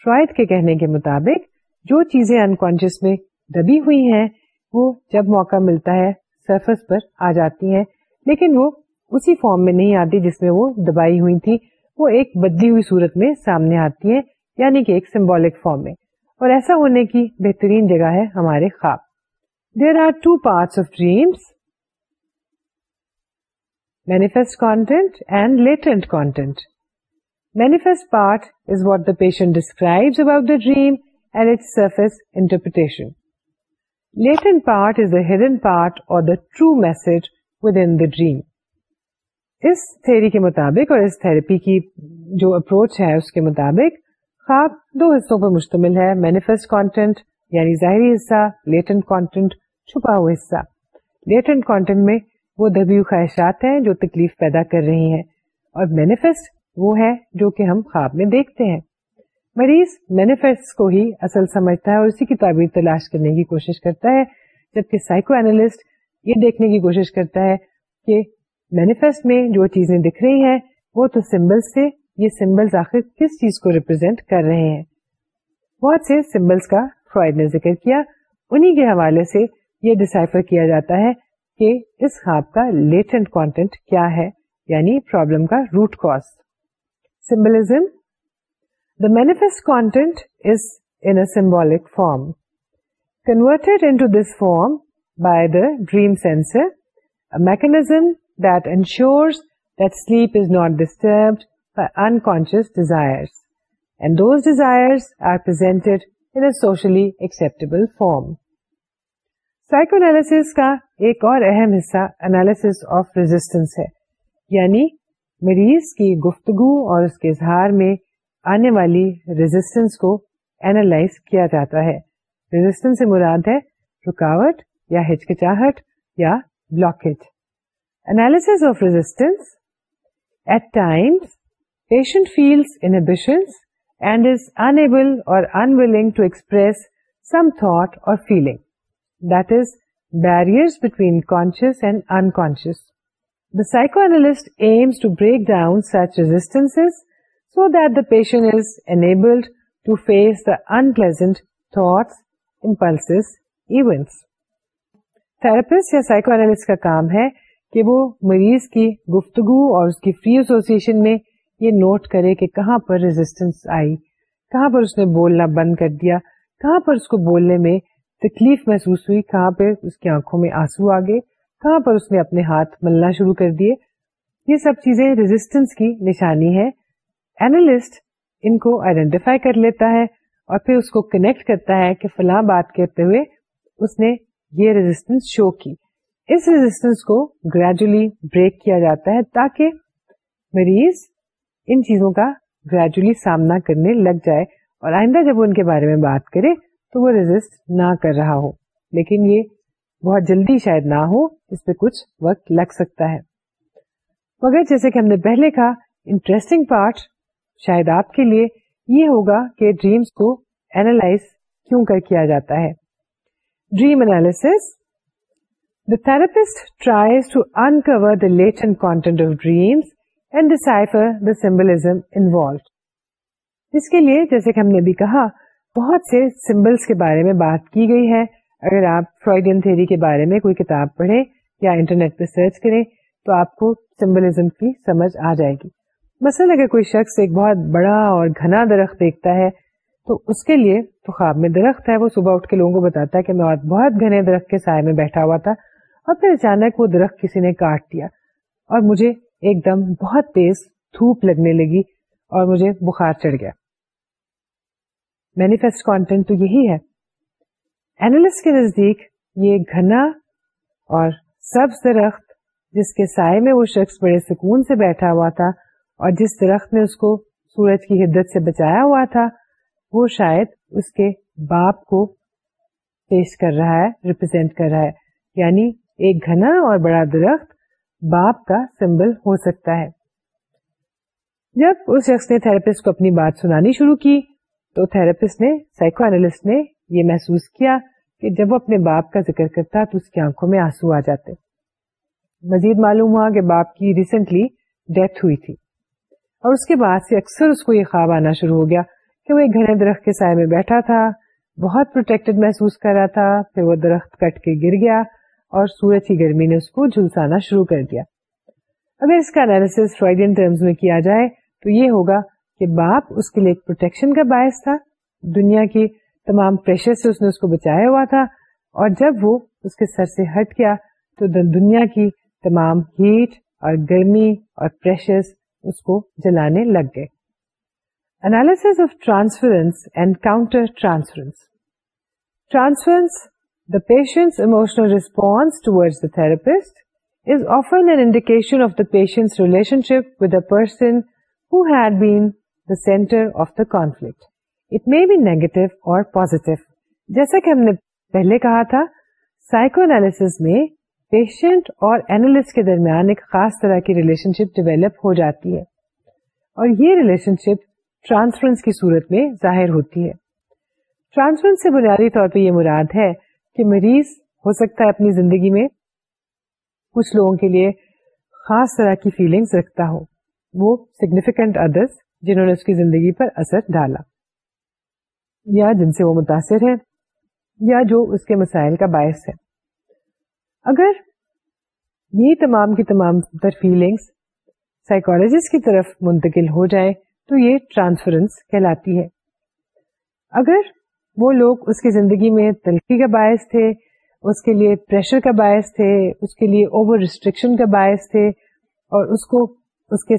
فرائڈ کے کہنے کے مطابق جو چیزیں انکانشیس میں دبی ہوئی ہیں وہ جب موقع ملتا ہے سرفس پر آ جاتی ہیں لیکن وہ اسی فارم میں نہیں آتی جس میں وہ دبائی ہوئی تھی وہ ایک بدلی ہوئی صورت میں سامنے آتی ہے یعنی کہ ایک سمبولک فارم میں اور ایسا ہونے کی بہترین جگہ ہے ہمارے خواب there are two parts of dreams manifest content and latent content manifest part is what the patient describe about the dream and it surface interpretation latent part is the hidden part or the true message within the dream us theory کے مطابق اور اس therapy کی جو approach ہے اس کے مطابق خواب دو حصوں پر مشتمل ہے مینیفیسٹ کانٹینٹ کانٹینٹ کانٹینٹ یعنی ظاہری حصہ حصہ لیٹنٹ لیٹنٹ چھپا ہوا میں وہ خواہشات ہیں جو تکلیف پیدا کر رہی ہیں اور مینیفیسٹ وہ ہے جو کہ ہم خواب میں دیکھتے ہیں مریض مینیفیسٹ کو ہی اصل سمجھتا ہے اور اسی کی تعبیر تلاش کرنے کی کوشش کرتا ہے جبکہ سائیکو اینالسٹ یہ دیکھنے کی کوشش کرتا ہے کہ مینیفیسٹ میں جو چیزیں دکھ رہی ہیں وہ تو سمبلس سے یہ سمبلس آخر کس چیز کو ریپرزینٹ کر رہے ہیں بہت سے سمبلس کا فرائڈ نے ذکر کیا انہی کے حوالے سے یہ ڈسائفر کیا جاتا ہے کہ اس خواب کا لیٹنٹ کانٹینٹ کیا ہے یعنی پرابلم کا root cause symbolism the manifest content is in symbolic form convert ins form by the dream censor mechanism acceptable form Psychoanalysis کا ایک اور اہم حصہ انالیس آف resistance ہے یعنی مریض کی گفتگو اور اس کے اظہار میں آنے والی ریزسٹینس کو اینالائز کیا جاتا ہے ریزسٹینس سے مراد ہے رکاوٹ یا ہچکچاہٹ یا blockade اینس of resistance at times patient feel shyness and is unable or unwilling to express some thought or psychoanalyst aims to break down such resistance so that the patient is enabled to face the unpleasant thoughts impulse events therapist یا سائکونا لا کا کام ہے کہ وہ مریض کی گفتگو اور اس کی فری ایسوسیشن میں یہ نوٹ کرے کہ کہاں پر ریزسٹنس آئی کہاں پر اس نے بولنا بند کر دیا کہاں پر اس کو بولنے میں تکلیف محسوس ہوئی کہاں پر اس کی آنکھوں میں آنسو گئے کہاں پر اس نے اپنے ہاتھ ملنا شروع کر دیے یہ سب چیزیں ریزسٹنس کی نشانی ہے اینالسٹ ان کو آئیڈینٹیفائی کر لیتا ہے اور پھر اس کو کنیکٹ کرتا ہے کہ فلاں بات کرتے ہوئے اس نے یہ ریزسٹنس شو کی اس ریزسٹینس کو گریجولی بریک کیا جاتا ہے تاکہ مریض ان چیزوں کا گریجولی سامنا کرنے لگ جائے اور آئندہ جب ان کے بارے میں بات کرے تو وہ ریزسٹ نہ کر رہا ہو لیکن یہ بہت جلدی شاید نہ ہو اس پہ کچھ وقت لگ سکتا ہے مگر جیسے کہ ہم نے پہلے کہا انٹرسٹنگ پارٹ شاید آپ کے لیے یہ ہوگا کہ ڈریمس کو اینالائز کیوں کر کیا جاتا ہے dream analysis The the therapist tries to uncover latent content of dreams and decipher the symbolism involved. اس کے لیے جیسے کہ ہم نے بھی کہا بہت سے سمبلس کے بارے میں بات کی گئی ہے اگر آپ فرائڈین تھیری کے بارے میں کوئی کتاب پڑھے یا انٹرنیٹ پہ سرچ کریں تو آپ کو سمبلزم کی سمجھ آ جائے گی مثلاً اگر کوئی شخص ایک بہت بڑا اور گھنا درخت دیکھتا ہے تو اس کے لیے تو خواب میں درخت ہے وہ صبح اٹھ کے لوگوں کو بتاتا ہے کہ میں بہت گھنے درخت کے سائے میں بیٹھا ہوا تھا اور پھر اچانک وہ درخت کسی نے کاٹ دیا اور مجھے ایک دم بہت تیز دھوپ لگنے لگی اور مجھے بخار چڑھ گیا مینیفیسٹ کانٹینٹ تو یہی ہے کے نزدیک یہ گھنا اور سبز درخت جس کے سائے میں وہ شخص بڑے سکون سے بیٹھا ہوا تھا اور جس درخت نے اس کو سورج کی حدت سے بچایا ہوا تھا وہ شاید اس کے باپ کو پیش کر رہا ہے ریپرزینٹ کر رہا ہے یعنی ایک گھنا اور بڑا درخت باپ کا سمبل ہو سکتا ہے جب اس شخص نے تھراپسٹ کو اپنی بات سنانی شروع کی تو تھراپسٹ نے سائیکو اینالسٹ نے یہ محسوس کیا کہ جب وہ اپنے باپ کا ذکر کرتا تو اس کی آنکھوں میں آنسو آ جاتے مزید معلوم ہوا کہ باپ کی ریسنٹلی ڈیتھ ہوئی تھی اور اس کے بعد سے اکثر اس کو یہ خواب آنا شروع ہو گیا کہ وہ ایک گھنے درخت کے سائے میں بیٹھا تھا بہت پروٹیکٹڈ محسوس کر رہا تھا پھر وہ درخت کٹ کے گر گیا اور سورج کی گرمی نے اس کو جھلسانا شروع کر دیا اگر اس کا انالیس فرائڈین ٹرمز میں کیا جائے تو یہ ہوگا کہ باپ اس کے لیے ایک پروٹیکشن کا باعث تھا دنیا کی تمام پریشر سے اس نے اس کو بچایا ہوا تھا اور جب وہ اس کے سر سے ہٹ گیا تو دنیا کی تمام ہیٹ اور گرمی اور پریشر اس کو جلانے لگ گئے analysis of transference and counter transference transference patient emotional response toward therapist is offer and indication relation جیسا کہ ہم نے پہلے کہا تھا سائیکوناس میں پیشنٹ اور درمیان ایک خاص طرح کی ریلیشن شپ ڈیویلپ ہو جاتی ہے اور یہ ریلیشن شپ ٹرانسفرنس کی صورت میں ظاہر ہوتی ہے ٹرانسفرنس سے بنیادی طور پہ یہ مراد ہے کہ مریض ہو سکتا ہے اپنی زندگی میں کچھ لوگوں کے لیے خاص طرح کی فیلنگز رکھتا ہو وہ سگنیفیکینٹ ادرس جنہوں نے اس کی زندگی پر اثر ڈالا یا جن سے وہ متاثر ہے یا جو اس کے مسائل کا باعث ہے اگر یہ تمام کی تمام تر فیلنگس سائیکولوجسٹ کی طرف منتقل ہو جائیں تو یہ ٹرانسفرنس کہلاتی ہے اگر وہ لوگ اس کی زندگی میں تلخی کا باعث تھے اس کے لیے پریشر کا باعث تھے اس کے لیے اوور ریسٹرکشن کا باعث تھے اور اس کو اس کے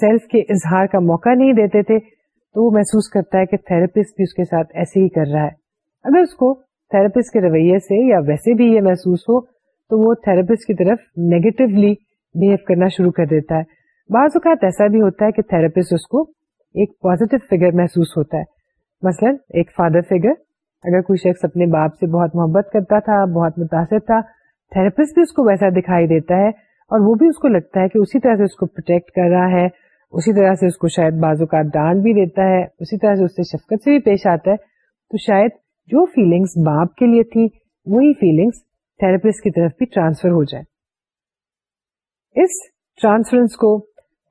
سیلف کے اظہار کا موقع نہیں دیتے تھے تو وہ محسوس کرتا ہے کہ تھراپسٹ بھی اس کے ساتھ ایسے ہی کر رہا ہے اگر اس کو تھراپسٹ کے رویے سے یا ویسے بھی یہ محسوس ہو تو وہ تھراپسٹ کی طرف نیگیٹولی بہیو کرنا شروع کر دیتا ہے بعض اوقات ایسا بھی ہوتا ہے کہ تھراپسٹ اس کو ایک پازیٹو فگر محسوس ہوتا ہے مثلا ایک فادر فگر اگر کوئی شخص اپنے باپ سے بہت محبت کرتا تھا بہت متاثر تھا تھراپسٹ بھی اس کو ویسا دکھائی دیتا ہے اور وہ بھی اس کو لگتا ہے کہ اسی طرح سے اس کو پروٹیکٹ کر رہا ہے اسی طرح سے اس کو شاید بازو کا ڈانٹ بھی دیتا ہے اسی طرح سے اس سے شفقت سے بھی پیش آتا ہے تو شاید جو فیلنگس باپ کے لیے تھی وہی فیلنگس تھراپسٹ کی طرف بھی ٹرانسفر ہو جائے اس ٹرانسفرنس کو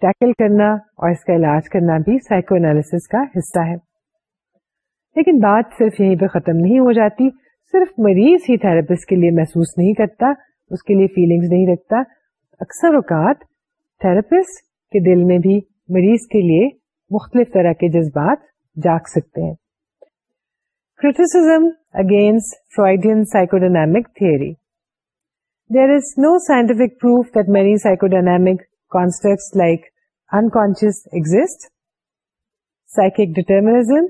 ٹیکل کرنا اور اس کا علاج کرنا بھی سائیکو انالیس کا حصہ ہے لیکن بات صرف یہیں پہ ختم نہیں ہو جاتی صرف مریض ہی تھراپسٹ کے لیے محسوس نہیں کرتا اس کے لیے فیلنگز نہیں رکھتا اکثر اوقات تھراپسٹ کے دل میں بھی مریض کے لیے مختلف طرح کے جذبات جاگ سکتے ہیں criticism against Freudian dynamic theory there is no scientific proof that many dynamic construct like unconscious exist psychic determinism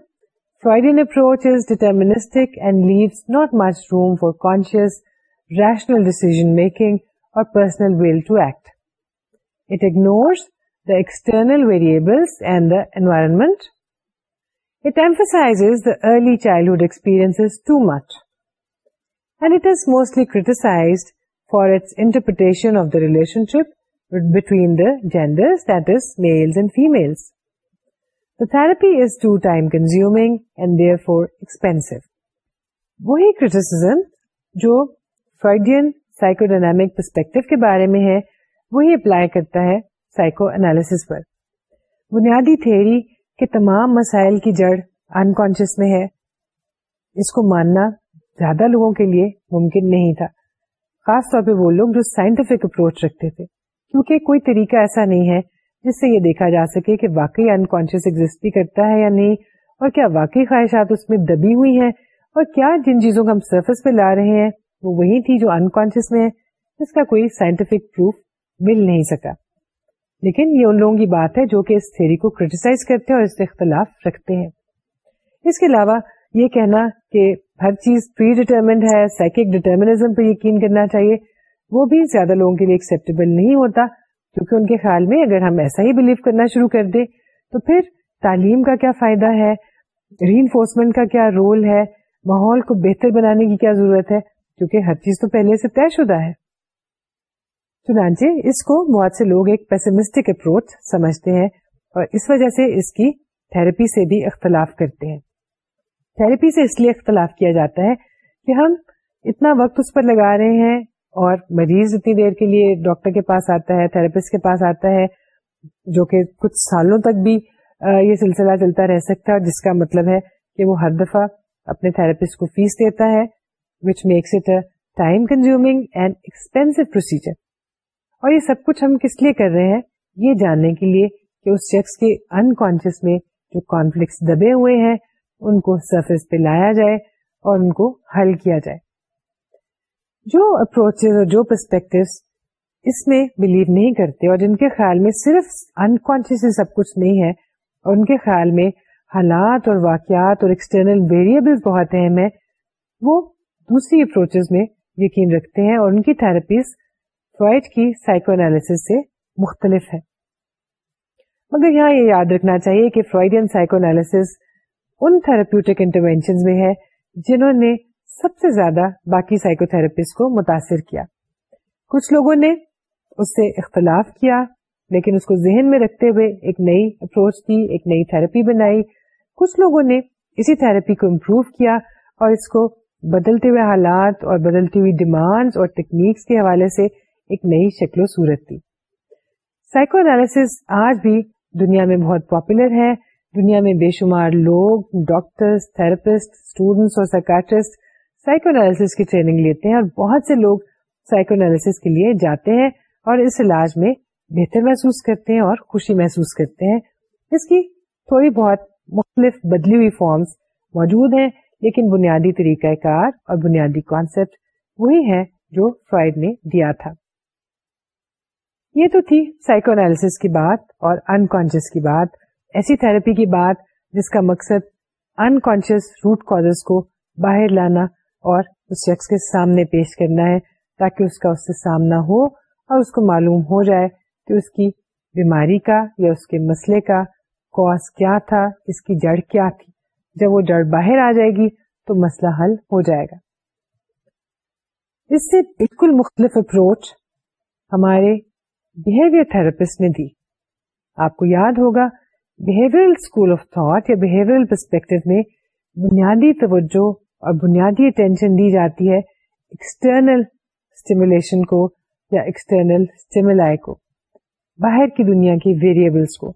Freudian approach is deterministic and leaves not much room for conscious, rational decision-making or personal will to act. It ignores the external variables and the environment. It emphasizes the early childhood experiences too much. And it is mostly criticized for its interpretation of the relationship between the genders, that is, males and females. بارے میں وہی apply کرتا ہے بنیادی theory کے تمام مسائل کی جڑ انکانش میں ہے اس کو ماننا زیادہ لوگوں کے لیے ممکن نہیں تھا خاص طور پہ وہ لوگ جو سائنٹیفک اپروچ رکھتے تھے کیونکہ کوئی طریقہ ایسا نہیں ہے جس سے یہ دیکھا جا سکے کہ واقعی انکانشیس بھی کرتا ہے یا نہیں اور کیا واقعی خواہشات اس میں دبی ہوئی ہیں اور کیا جن چیزوں کو ہم سرفس پہ لا رہے ہیں وہ وہی تھی جو انکانشیس میں ہے اس کا کوئی سائنٹیفک پروف مل نہیں سکا لیکن یہ ان لوگوں کی بات ہے جو کہ اس تھیری کو کریٹیسائز کرتے ہیں اور اس سے اختلاف رکھتے ہیں اس کے علاوہ یہ کہنا کہ ہر چیز پری ڈیٹرمنٹ ہے سائیکک ڈیٹرمنزم پہ یقین کرنا چاہیے وہ بھی زیادہ لوگوں کے لیے ایکسپٹیبل نہیں ہوتا کیونکہ ان کے خیال میں اگر ہم ایسا ہی بلیو کرنا شروع کر دیں تو پھر تعلیم کا کیا فائدہ ہے ری انفورسمنٹ کا کیا رول ہے ماحول کو بہتر بنانے کی کیا ضرورت ہے کیونکہ ہر چیز تو پہلے سے طے شدہ ہے چنانچہ اس کو بہت سے لوگ ایک پیسمسٹک اپروچ سمجھتے ہیں اور اس وجہ سے اس کی تھراپی سے بھی اختلاف کرتے ہیں تھراپی سے اس لیے اختلاف کیا جاتا ہے کہ ہم اتنا وقت اس پر لگا رہے ہیں اور مریض اتنی دیر کے لیے ڈاکٹر کے پاس آتا ہے تھراپسٹ کے پاس آتا ہے جو کہ کچھ سالوں تک بھی یہ سلسلہ چلتا رہ سکتا ہے جس کا مطلب ہے کہ وہ ہر دفعہ اپنے تھراپسٹ کو فیس دیتا ہے which makes it time consume and expense procedure اور یہ سب کچھ ہم کس لیے کر رہے ہیں یہ جاننے کے لیے کہ اس شخص کے انکانشیس میں جو کانفلکٹس دبے ہوئے ہیں ان کو سرفیس پہ لایا جائے اور ان کو حل کیا جائے جو اپروچ اور جو پرسپیکٹو اس میں بلیو نہیں کرتے اور جن کے خیال میں صرف انکانشیس سب کچھ نہیں ہے اور ان کے خیال میں حالات اور واقعات اور ایکسٹرنل ویریبل بہت اہم ہیں وہ دوسری اپروچز میں یقین رکھتے ہیں اور ان کی تھراپیز فرائڈ کی سائیکو انالیس سے مختلف ہے مگر یہاں یہ یاد رکھنا چاہیے کہ فروئڈ سائیکو انالیس ان تھراپیوٹک انٹروینشن میں ہے جنہوں نے سب سے زیادہ باقی سائیکو تھراپسٹ کو متاثر کیا کچھ لوگوں نے اس سے اختلاف کیا لیکن اس کو ذہن میں رکھتے ہوئے ایک نئی اپروچ کی ایک نئی تھراپی بنائی کچھ لوگوں نے اسی تھراپی کو امپروو کیا اور اس کو بدلتے ہوئے حالات اور بدلتی ہوئی ڈیمانڈ اور ٹیکنیکس کے حوالے سے ایک نئی شکل و صورت دی سائیکو سائکوناس آج بھی دنیا میں بہت پاپولر ہے دنیا میں بے شمار لوگ ڈاکٹرس تھراپسٹ اسٹوڈینٹس اور سائکٹرسٹ سائیکو انالیس کی ٹریننگ لیتے ہیں اور بہت سے لوگ سائیکو انالیس کے لیے جاتے ہیں اور اس علاج میں بہتر محسوس کرتے ہیں اور خوشی محسوس کرتے ہیں اس کی تھوڑی بہت مختلف بدلی ہوئی فارمز موجود ہیں لیکن بنیادی طریقہ کار اور بنیادی کانسیپٹ وہی ہے جو فرائڈ نے دیا تھا یہ تو تھی سائیکو انالیس کی بات اور انکانشیس کی بات ایسی تھراپی کی بات جس کا مقصد انکانشیس روٹ کاز کو باہر لانا اور اس شخص کے سامنے پیش کرنا ہے تاکہ اس کا اس سے سامنا ہو اور اس کو معلوم ہو جائے کہ اس کی بیماری کا یا اس کے مسئلے کا کوز کیا تھا اس کی جڑ کیا تھی جب وہ جڑ باہر آ جائے گی تو مسئلہ حل ہو جائے گا اس سے بالکل مختلف اپروچ ہمارے بہیویئر تھراپسٹ نے دی آپ کو یاد ہوگا اسکول آف تھاٹ یا پرسپیکٹو میں بنیادی توجہ اور بنیادی اٹینشن دی جاتی ہے ایکسٹرنل اسٹیمولیشن کو یا ایکسٹرنل اسٹیمولا کو باہر کی دنیا کی ویریبلس کو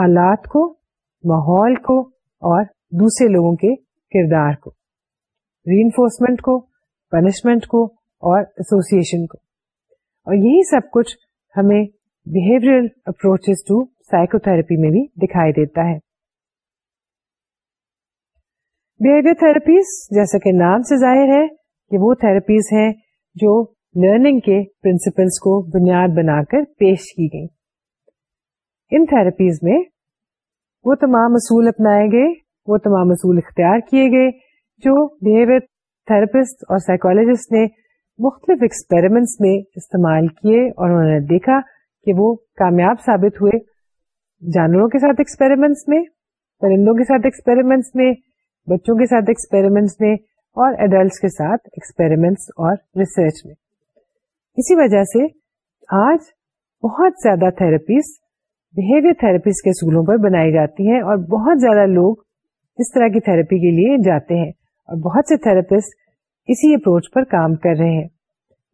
حالات کو ماحول کو اور دوسرے لوگوں کے کردار کو ری انفورسمنٹ کو پنشمنٹ کو اور ایسوسیشن کو اور یہی سب کچھ ہمیں اپروچ ٹو سائیکو تھراپی میں بھی دکھائی دیتا ہے بہیویئر تھراپیز جیسا کہ نام سے ظاہر ہے کہ وہ تھراپیز ہیں جو لرننگ کے پرنسپلس کو بنیاد بنا کر پیش کی گئی ان تھراپیز میں وہ تمام اصول اپنائے گئے وہ تمام اصول اختیار کیے گئے جو بہیویئر تھراپسٹ اور سائیکولوجسٹ نے مختلف ایکسپیریمنٹس میں استعمال کیے اور انہوں نے دیکھا کہ وہ کامیاب ثابت ہوئے جانوروں کے ساتھ ایکسپیریمنٹس میں پرندوں کے ساتھ ایکسپیریمنٹس میں بچوں کے ساتھ ایکسپیریمنٹس میں اور ایڈلٹس کے ساتھ ایکسپیریمنٹس اور ریسرچ میں اسی وجہ سے آج بہت زیادہ تھراپیز بہیویئر تھراپیز کے اسکولوں پر بنائی جاتی ہیں اور بہت زیادہ لوگ اس طرح کی تھراپی کے لیے جاتے ہیں اور بہت سے تھراپسٹ اسی اپروچ پر کام کر رہے ہیں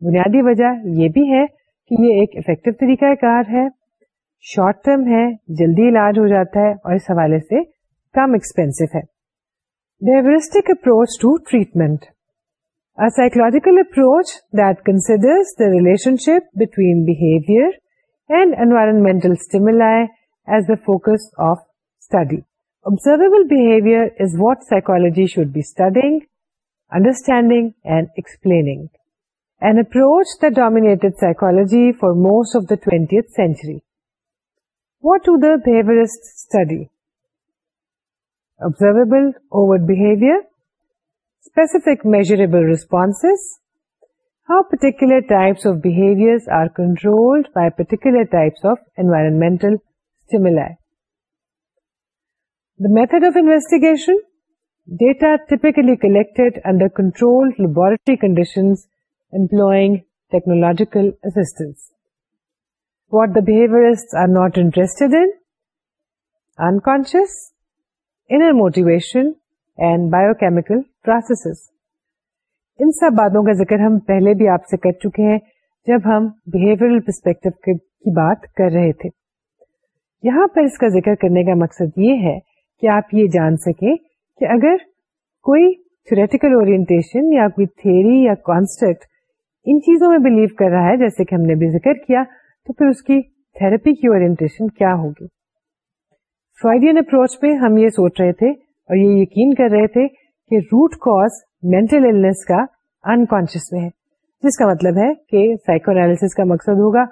بنیادی وجہ یہ بھی ہے کہ یہ ایک افیکٹو طریقہ کار ہے شارٹ ٹرم ہے جلدی علاج ہو جاتا ہے اور اس حوالے سے کم ایکسپینسو ہے Behavioristic approach to treatment. A psychological approach that considers the relationship between behavior and environmental stimuli as the focus of study. Observable behavior is what psychology should be studying, understanding, and explaining. An approach that dominated psychology for most of the 20th century. What do the behaviorists study? observable overt behavior, specific measurable responses, how particular types of behaviors are controlled by particular types of environmental stimuli. The method of investigation, data typically collected under controlled laboratory conditions employing technological assistance. What the behaviorists are not interested in, unconscious, inner motivation and biochemical processes ان سب باتوں کا ذکر ہم پہلے بھی آپ سے کر چکے ہیں جب ہم بہیویئرل پرسپیکٹو کی بات کر رہے تھے یہاں پر اس کا ذکر کرنے کا مقصد یہ ہے کہ آپ یہ جان سکیں کہ اگر کوئی اورینٹیشن یا یا کوئی ان چیزوں میں بلیو کر رہا ہے جیسے کہ ہم نے بھی ذکر کیا تو پھر اس کی تھراپی کی اورینٹیشن کیا ہوگی فرائیڈین اپروچ پہ ہم یہ سوچ رہے تھے اور یہ یقین کر رہے تھے کہ روٹ کاز ہے جس کا مطلب ہے کہ سائیکو انالیس کا مقصد ہوگا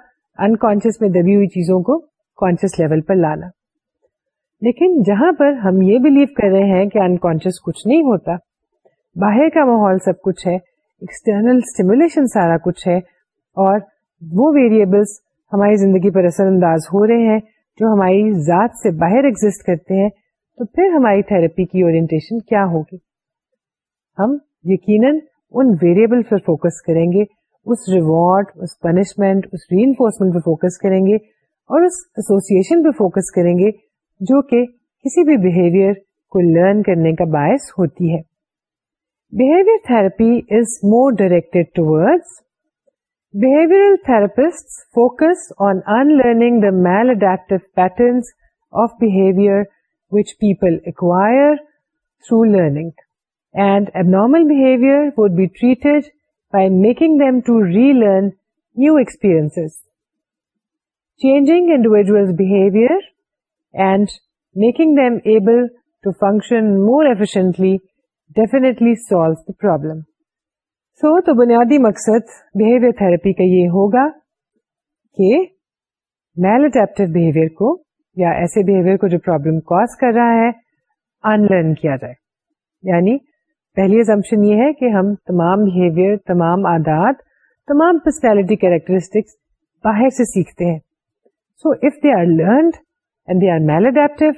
انکانشیس میں دبی ہوئی چیزوں کو کانشیس لیول پر لانا لیکن جہاں پر ہم یہ بلیو کر رہے ہیں کہ انکانشیس کچھ نہیں ہوتا باہر کا ماحول سب کچھ ہے ایکسٹرنل اسٹیمولیشن سارا کچھ ہے اور وہ ویریبلس ہماری زندگی پر اثر انداز ہو رہے ہیں جو ہماری ذات سے باہر ایگزٹ کرتے ہیں تو پھر ہماری تھراپی کی اورینٹیشن کیا ہوگی ہم یقیناً ان ویریبل پر فوکس کریں گے اس ریوارڈ اس پنشمنٹ اس ری انفورسمنٹ پہ فوکس کریں گے اور اس ایسوسیشن پہ فوکس کریں گے جو کہ کسی بھی بہیویئر کو لرن کرنے کا باعث ہوتی ہے behaviour therapy is more directed ٹوڈ Behavioral therapists focus on unlearning the maladaptive patterns of behavior which people acquire through learning, and abnormal behavior would be treated by making them to relearn new experiences. Changing individuals' behavior and making them able to function more efficiently definitely solves the problem. So تو بنیادی مقصد بہیویئر تھراپی کا یہ ہوگا کہ میل behaviour کو یا ایسے بہیویئر کو جو پرابلم کر رہا ہے انلرن کیا جائے یعنی پہلی ایزمپشن یہ ہے کہ ہم تمام بہیویئر تمام عادات تمام پرسنالٹی کیریکٹرسٹکس باہر سے سیکھتے ہیں so if they are learned and they are maladaptive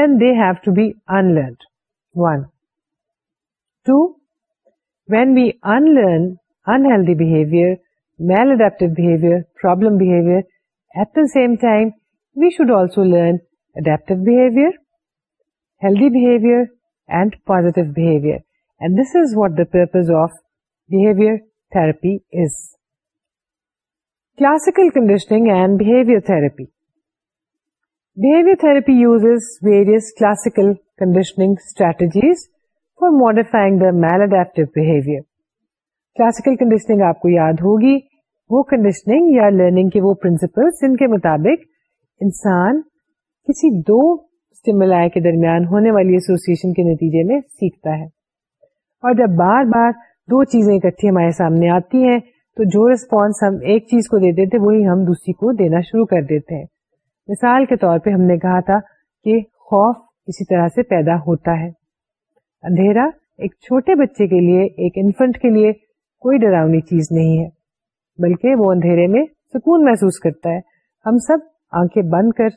then they have to be in one to we we unlearn unhealthy behaviour maladaptive behaviour problem purpose of therapy is classical conditioning and behave therapy behaviour therapy uses various classical conditioning strategies for modifying the maladaptive behaviour classical conditioning آپ کو یاد ہوگی وہ conditioning یا learning کے وہ principle جن کے مطابق انسان کسی دو اسٹیملائی کے درمیان ہونے والی ایسوسیشن کے نتیجے میں سیکھتا ہے اور جب بار بار دو چیزیں اکٹھی ہمارے سامنے آتی ہیں تو جو ریسپانس ہم ایک چیز کو دیتے تھے وہی ہم دوسری کو دینا شروع کر دیتے ہیں مثال کے طور پہ ہم نے کہا تھا کہ خوف اسی طرح سے پیدا ہوتا ہے اندھیرا ایک چھوٹے بچے کے لیے ایک انفنٹ کے لیے کوئی ڈراؤنی چیز نہیں ہے بلکہ وہ اندھیرے میں سکون محسوس کرتا ہے ہم سب آنکھیں بند کر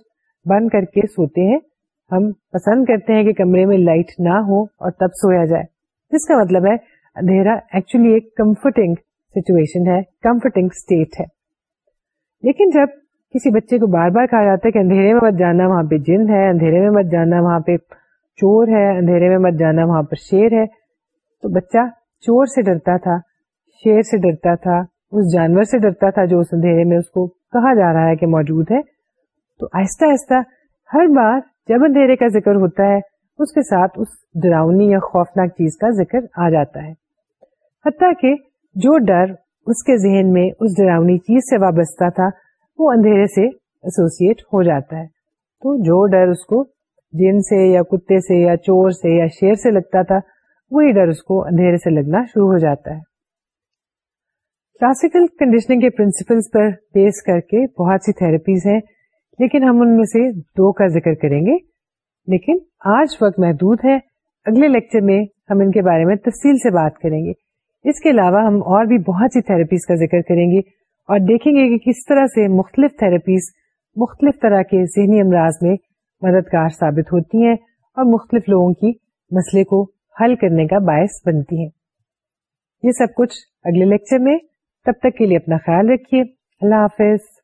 بند کر کے سوتے ہیں ہم پسند کرتے ہیں کہ کمرے میں لائٹ نہ ہو اور تب سویا جائے جس کا مطلب ہے اندھیرا ایکچولی ایک کمفرٹنگ سچویشن ہے کمفرٹنگ اسٹیٹ ہے لیکن جب کسی بچے کو بار بار کہا جاتا ہے کہ اندھیرے میں مت جانا وہاں پہ جن ہے اندھیرے میں مت جانا وہاں پہ چور ہے اندھیرے میں مت جانا وہاں پر شیر ہے تو بچہ چور سے ڈرتا تھا شیر سے ڈرتا تھا اس جانور سے ڈرتا تھا جو اس اندھیرے میں اس کو کہا جا رہا ہے ہے کہ موجود تو آہستہ آہستہ ہر بار جب اندھیرے کا ذکر ہوتا ہے اس کے ساتھ اس ڈراؤنی یا خوفناک چیز کا ذکر آ جاتا ہے حتیٰ کہ جو ڈر اس کے ذہن میں اس ڈراؤنی چیز سے وابستہ تھا وہ اندھیرے سے ایسوسیٹ ہو جاتا ہے تو جو ڈر اس کو جن سے یا کتے سے یا چور سے یا شیر سے لگتا تھا وہی ڈر اس کو اندھیرے سے لگنا شروع ہو جاتا ہے کلاسیکل کنڈیشننگ کے پرنسپلس پر بیس کر کے بہت سی تھراپیز ہیں لیکن ہم ان میں سے دو کا ذکر کریں گے لیکن آج وقت محدود ہے اگلے لیکچر میں ہم ان کے بارے میں تفصیل سے بات کریں گے اس کے علاوہ ہم اور بھی بہت سی تھراپیز کا ذکر کریں گے اور دیکھیں گے کہ کس طرح سے مختلف تھراپیز مختلف طرح کے ذہنی امراض میں مددگار ثابت ہوتی ہیں اور مختلف لوگوں کی مسئلے کو حل کرنے کا باعث بنتی ہیں یہ سب کچھ اگلے لیکچر میں تب تک کے لیے اپنا خیال رکھیے اللہ حافظ